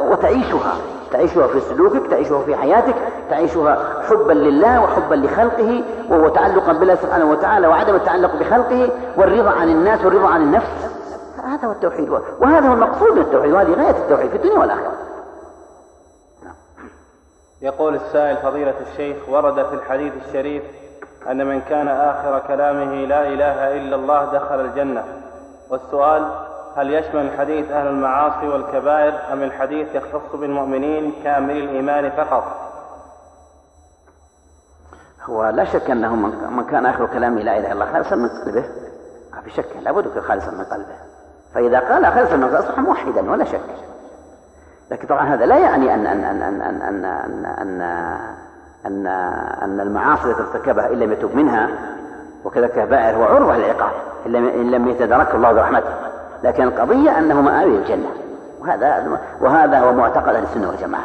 وتعيشها تعيشها في سلوكك تعيشها في حياتك تعيشها حبا لله وحبا لخلقه وهو تعلقا بالله سبحانه وتعالى وعدم التعلق بخلقه والرضا عن الناس والرضا عن النفس. هذا هو التوحيد وهذا هو المقصود من التوحيد وهذه غاية التوحيد في الدنيا والآخرة. يقول السائل فضيلة الشيخ ورد في الحديث الشريف أن من كان آخر كلامه لا إله إلا الله دخل الجنة. والسؤال هل يشمل حديث أهل المعاصي والكبائر أم الحديث يختص بالمؤمنين كامل الإيمان فقط؟ هو لا شك أنه من كان آخر كلامه لا إله إلا الله خالصا من قلبه. ما في شك لابد يكون خالصا من قلبه. فإذا قال خالصا من قلبه أصبح موحدا ولا شك. لكن طبعا هذا لا يعني أن أن أن أن أن أن, أن, أن, أن المعاصي التي ارتكبها إن لم يتوب منها وكذا كبائر هو عرضة للعقاب إن لم يتدركه الله برحمته. لكن القضية أنه مآل الجنة. وهذا وهذا هو معتقد أهل السنة والجماعة.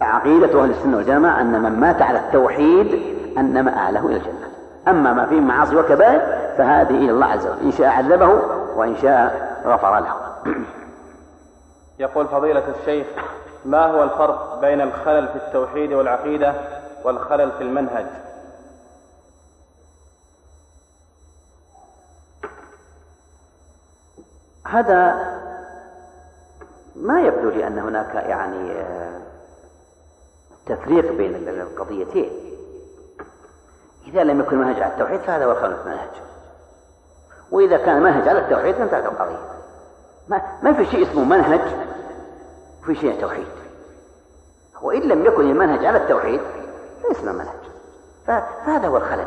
عقيدة أهل السنة والجماعة أن من مات على التوحيد أن مآله إلى الجنة. أما ما فيه معاصي وكبائر فهذه إلى الله عز وجل. إن شاء عذبه وإن شاء غفر له. يقول فضيلة الشيخ ما هو الفرق بين الخلل في التوحيد والعقيدة والخلل في المنهج؟ هذا ما يبدو لي أن هناك يعني آه، تفريق بين القضيتين. إذا لم يكن منهج على التوحيد فهذا هو الخلل المنهج. وإذا كان منهج على التوحيد فانتهت القضية. ما, ما في شيء اسمه منهج. وفي شيء توحيد. وإن لم يكن المنهج على التوحيد فاسمه منهج فهذا هو الخلل.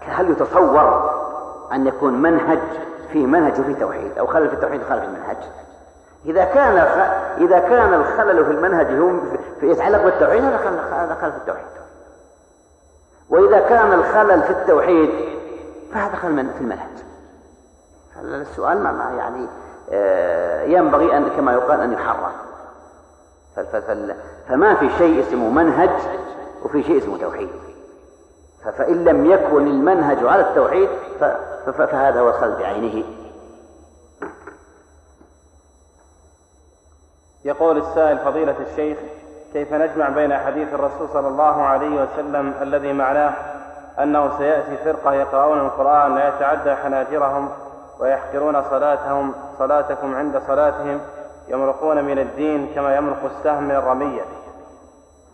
فهل يتصور أن يكون منهج فيه منهج وفيه توحيد أو خلل في التوحيد وخلل في المنهج؟ إذا كان إذا كان الخلل في المنهج هو في يتعلق بالتوحيد هذا خلل هذا خلل في التوحيد. وإذا كان الخلل في التوحيد فهذا خلل في المنهج. السؤال ما يعني ينبغي أن كما يقال أن يحرر فما في شيء اسمه منهج وفي شيء اسمه توحيد. فإن لم يكن المنهج على التوحيد فهذا هو الخلل بعينه. يقول السائل فضيلة الشيخ كيف نجمع بين حديث الرسول صلى الله عليه وسلم الذي معناه أنه سيأتي فرقة يقرؤون القرآن لا يتعدى حناجرهم ويحقرون صلاتهم صلاتكم عند صلاتهم يمرقون من الدين كما يمرق السهم من الرمية.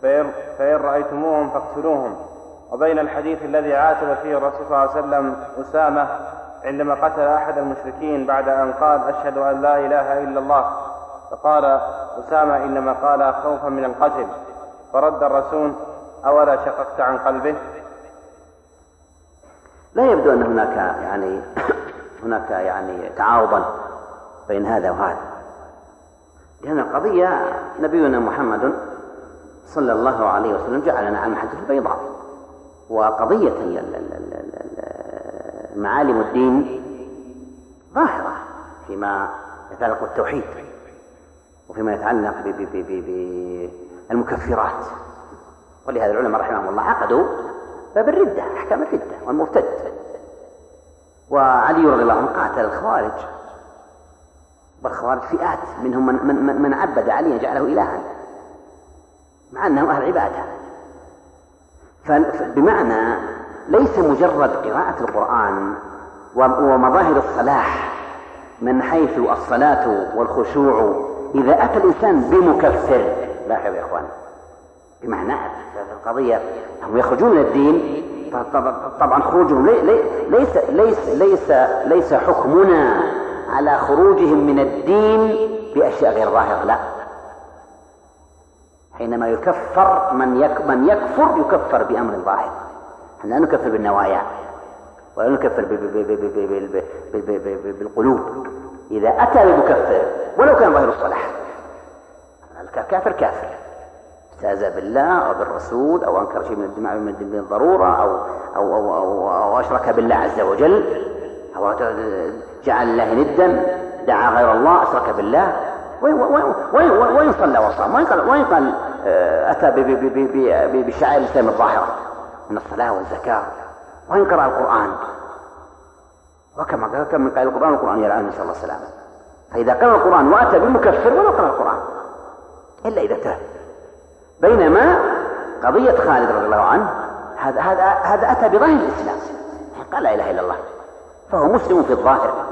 فإن رأيتموهم فاقتلوهم. وبين الحديث الذي عاتب فيه الرسول صلى الله عليه وسلم أسامة عندما قتل أحد المشركين بعد أن قال أشهد أن لا إله إلا الله. فقال أسامة إنما قال خوفا من القتل. فرد الرسول أولا شققت عن قلبه؟ لا يبدو أن هناك يعني هناك يعني تعارضا بين هذا وهذا. لأن القضية نبينا محمد صلى الله عليه وسلم جعلنا على المحجة البيضاء. وقضية معالم الدين ظاهرة فيما يتعلق بالتوحيد وفيما يتعلق بالمكفرات. ولهذا العلماء رحمهم الله عقدوا باب الردة أحكام الردة والمرتد. وعلي رضي الله عنه قاتل الخوارج. والخوارج فئات منهم من, من, من عبد عليا جعله إلها مع أنهم أهل عبادة. فبمعنى ليس مجرد قراءة القرآن ومظاهر الصلاح من حيث الصلاة والخشوع. إذا أتى الإنسان بمكفر لاحظ يا إخوان بمعنى القضية هم يخرجون من الدين طبعا خروجهم ليس ليس ليس ليس حكمنا على خروجهم من الدين بأشياء غير ظاهرة لا حينما يكفر من من يكفر يكفر بأمر ظاهر لا نكفر بالنوايا ولا نكفر بالقلوب إذا أتى بمكفر ولو كان ظاهر الصلاح الكافر كافر استهزأ بالله أو بالرسول أو أنكر شيء من الدماء من الضرورة أو أو أو, أو, أو أشرك بالله عز وجل. أو جعل الله ندا دعا غير الله أشرك بالله. وإن صلى وصام؟ وإن قال, وإن قال آه، أتى بشعائر الإسلام الظاهرة؟ من الصلاة والزكاة. وإن قرأ القرآن؟ وكما قال كم من قال القرآن القرآن يلعن نسأل الله السلامة فإذا قرأ القرآن وأتى بمكفر ولو قرأ القرآن. إلا إذا تاب بينما قضية خالد رضي الله عنه هذا هذا هذا أتى بظاهر الإسلام. قال لا إله إلا الله فهو مسلم في الظاهر.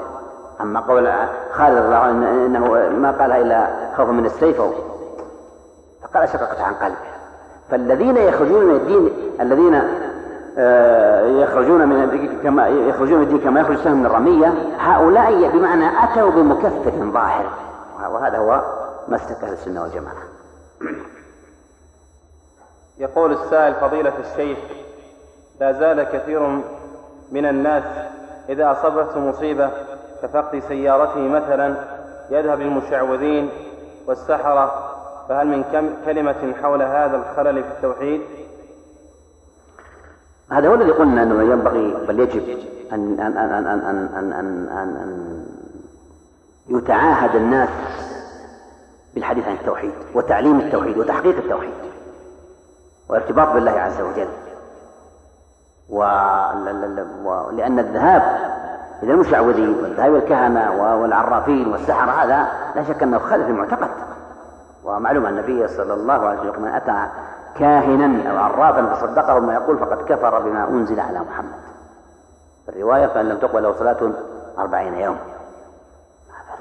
أما قول خالد رضي الله عنه إنه ما قالها إلا خوفا من السيف فقال شققت عن قلبه. فالذين يخرجون من الدين الذين آه، يخرجون من كما يخرجون من الدين كما يخرج السهم من الرمية هؤلاء بمعنى أتوا بمكفر ظاهر. وهذا هو مسلك أهل السنة والجماعة. يقول السائل فضيلة الشيخ لا زال كثير من الناس إذا أصابته مصيبة كفقد سيارته مثلا يذهب للمشعوذين والسحرة فهل من كم كلمة حول هذا الخلل في التوحيد؟ هذا هو الذي قلنا أنه ينبغي بل يجب ان ان ان ان ان ان, أن, أن, أن يتعاهد الناس بالحديث عن التوحيد وتعليم التوحيد وتحقيق التوحيد والارتباط بالله عز وجل. ولأن الذهاب إلى المشعوذين والذهاب إلى الكهنة والعرافين والسحرة هذا لا شك أنه خلل في المعتقد. ومعلوم أن النبي صلى الله عليه وسلم من أتى كاهنا أو عرافا فصدقه بما يقول فقد كفر بما أنزل على محمد. في الرواية فإن لم تقبل له صلاة أربعين يوم.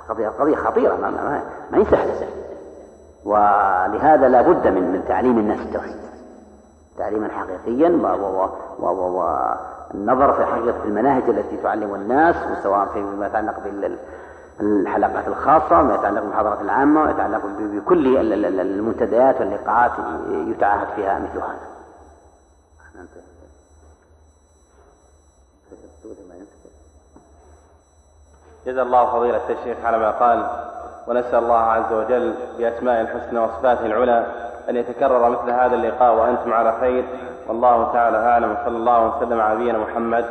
قضية قضية خطيرة ما, ما, ما سهلة ولهذا لا بد من من تعليم الناس التوحيد. تعليما حقيقيا والنظر في حقيقة المناهج التي تعلم الناس وسواء فيما يتعلق بالحلقات الخاصة وما يتعلق بالمحاضرات العامة وما يتعلق بكل المنتديات واللقاءات يتعاهد فيها مثل هذا. جزا الله فضيلة الشيخ على ما قال ونسأل الله عز وجل بأسماء الحسنى وصفاته العلى أن يتكرر مثل هذا اللقاء وأنتم على خير. والله تعالى أعلم. وصلى الله وسلم على نبينا محمد.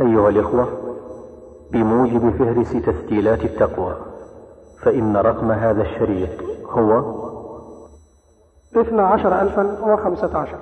أيها الإخوة بموجب فهرس تسجيلات التقوى فإن رقم هذا الشريط هو اثنا عشر ألفا وخمسة عشر.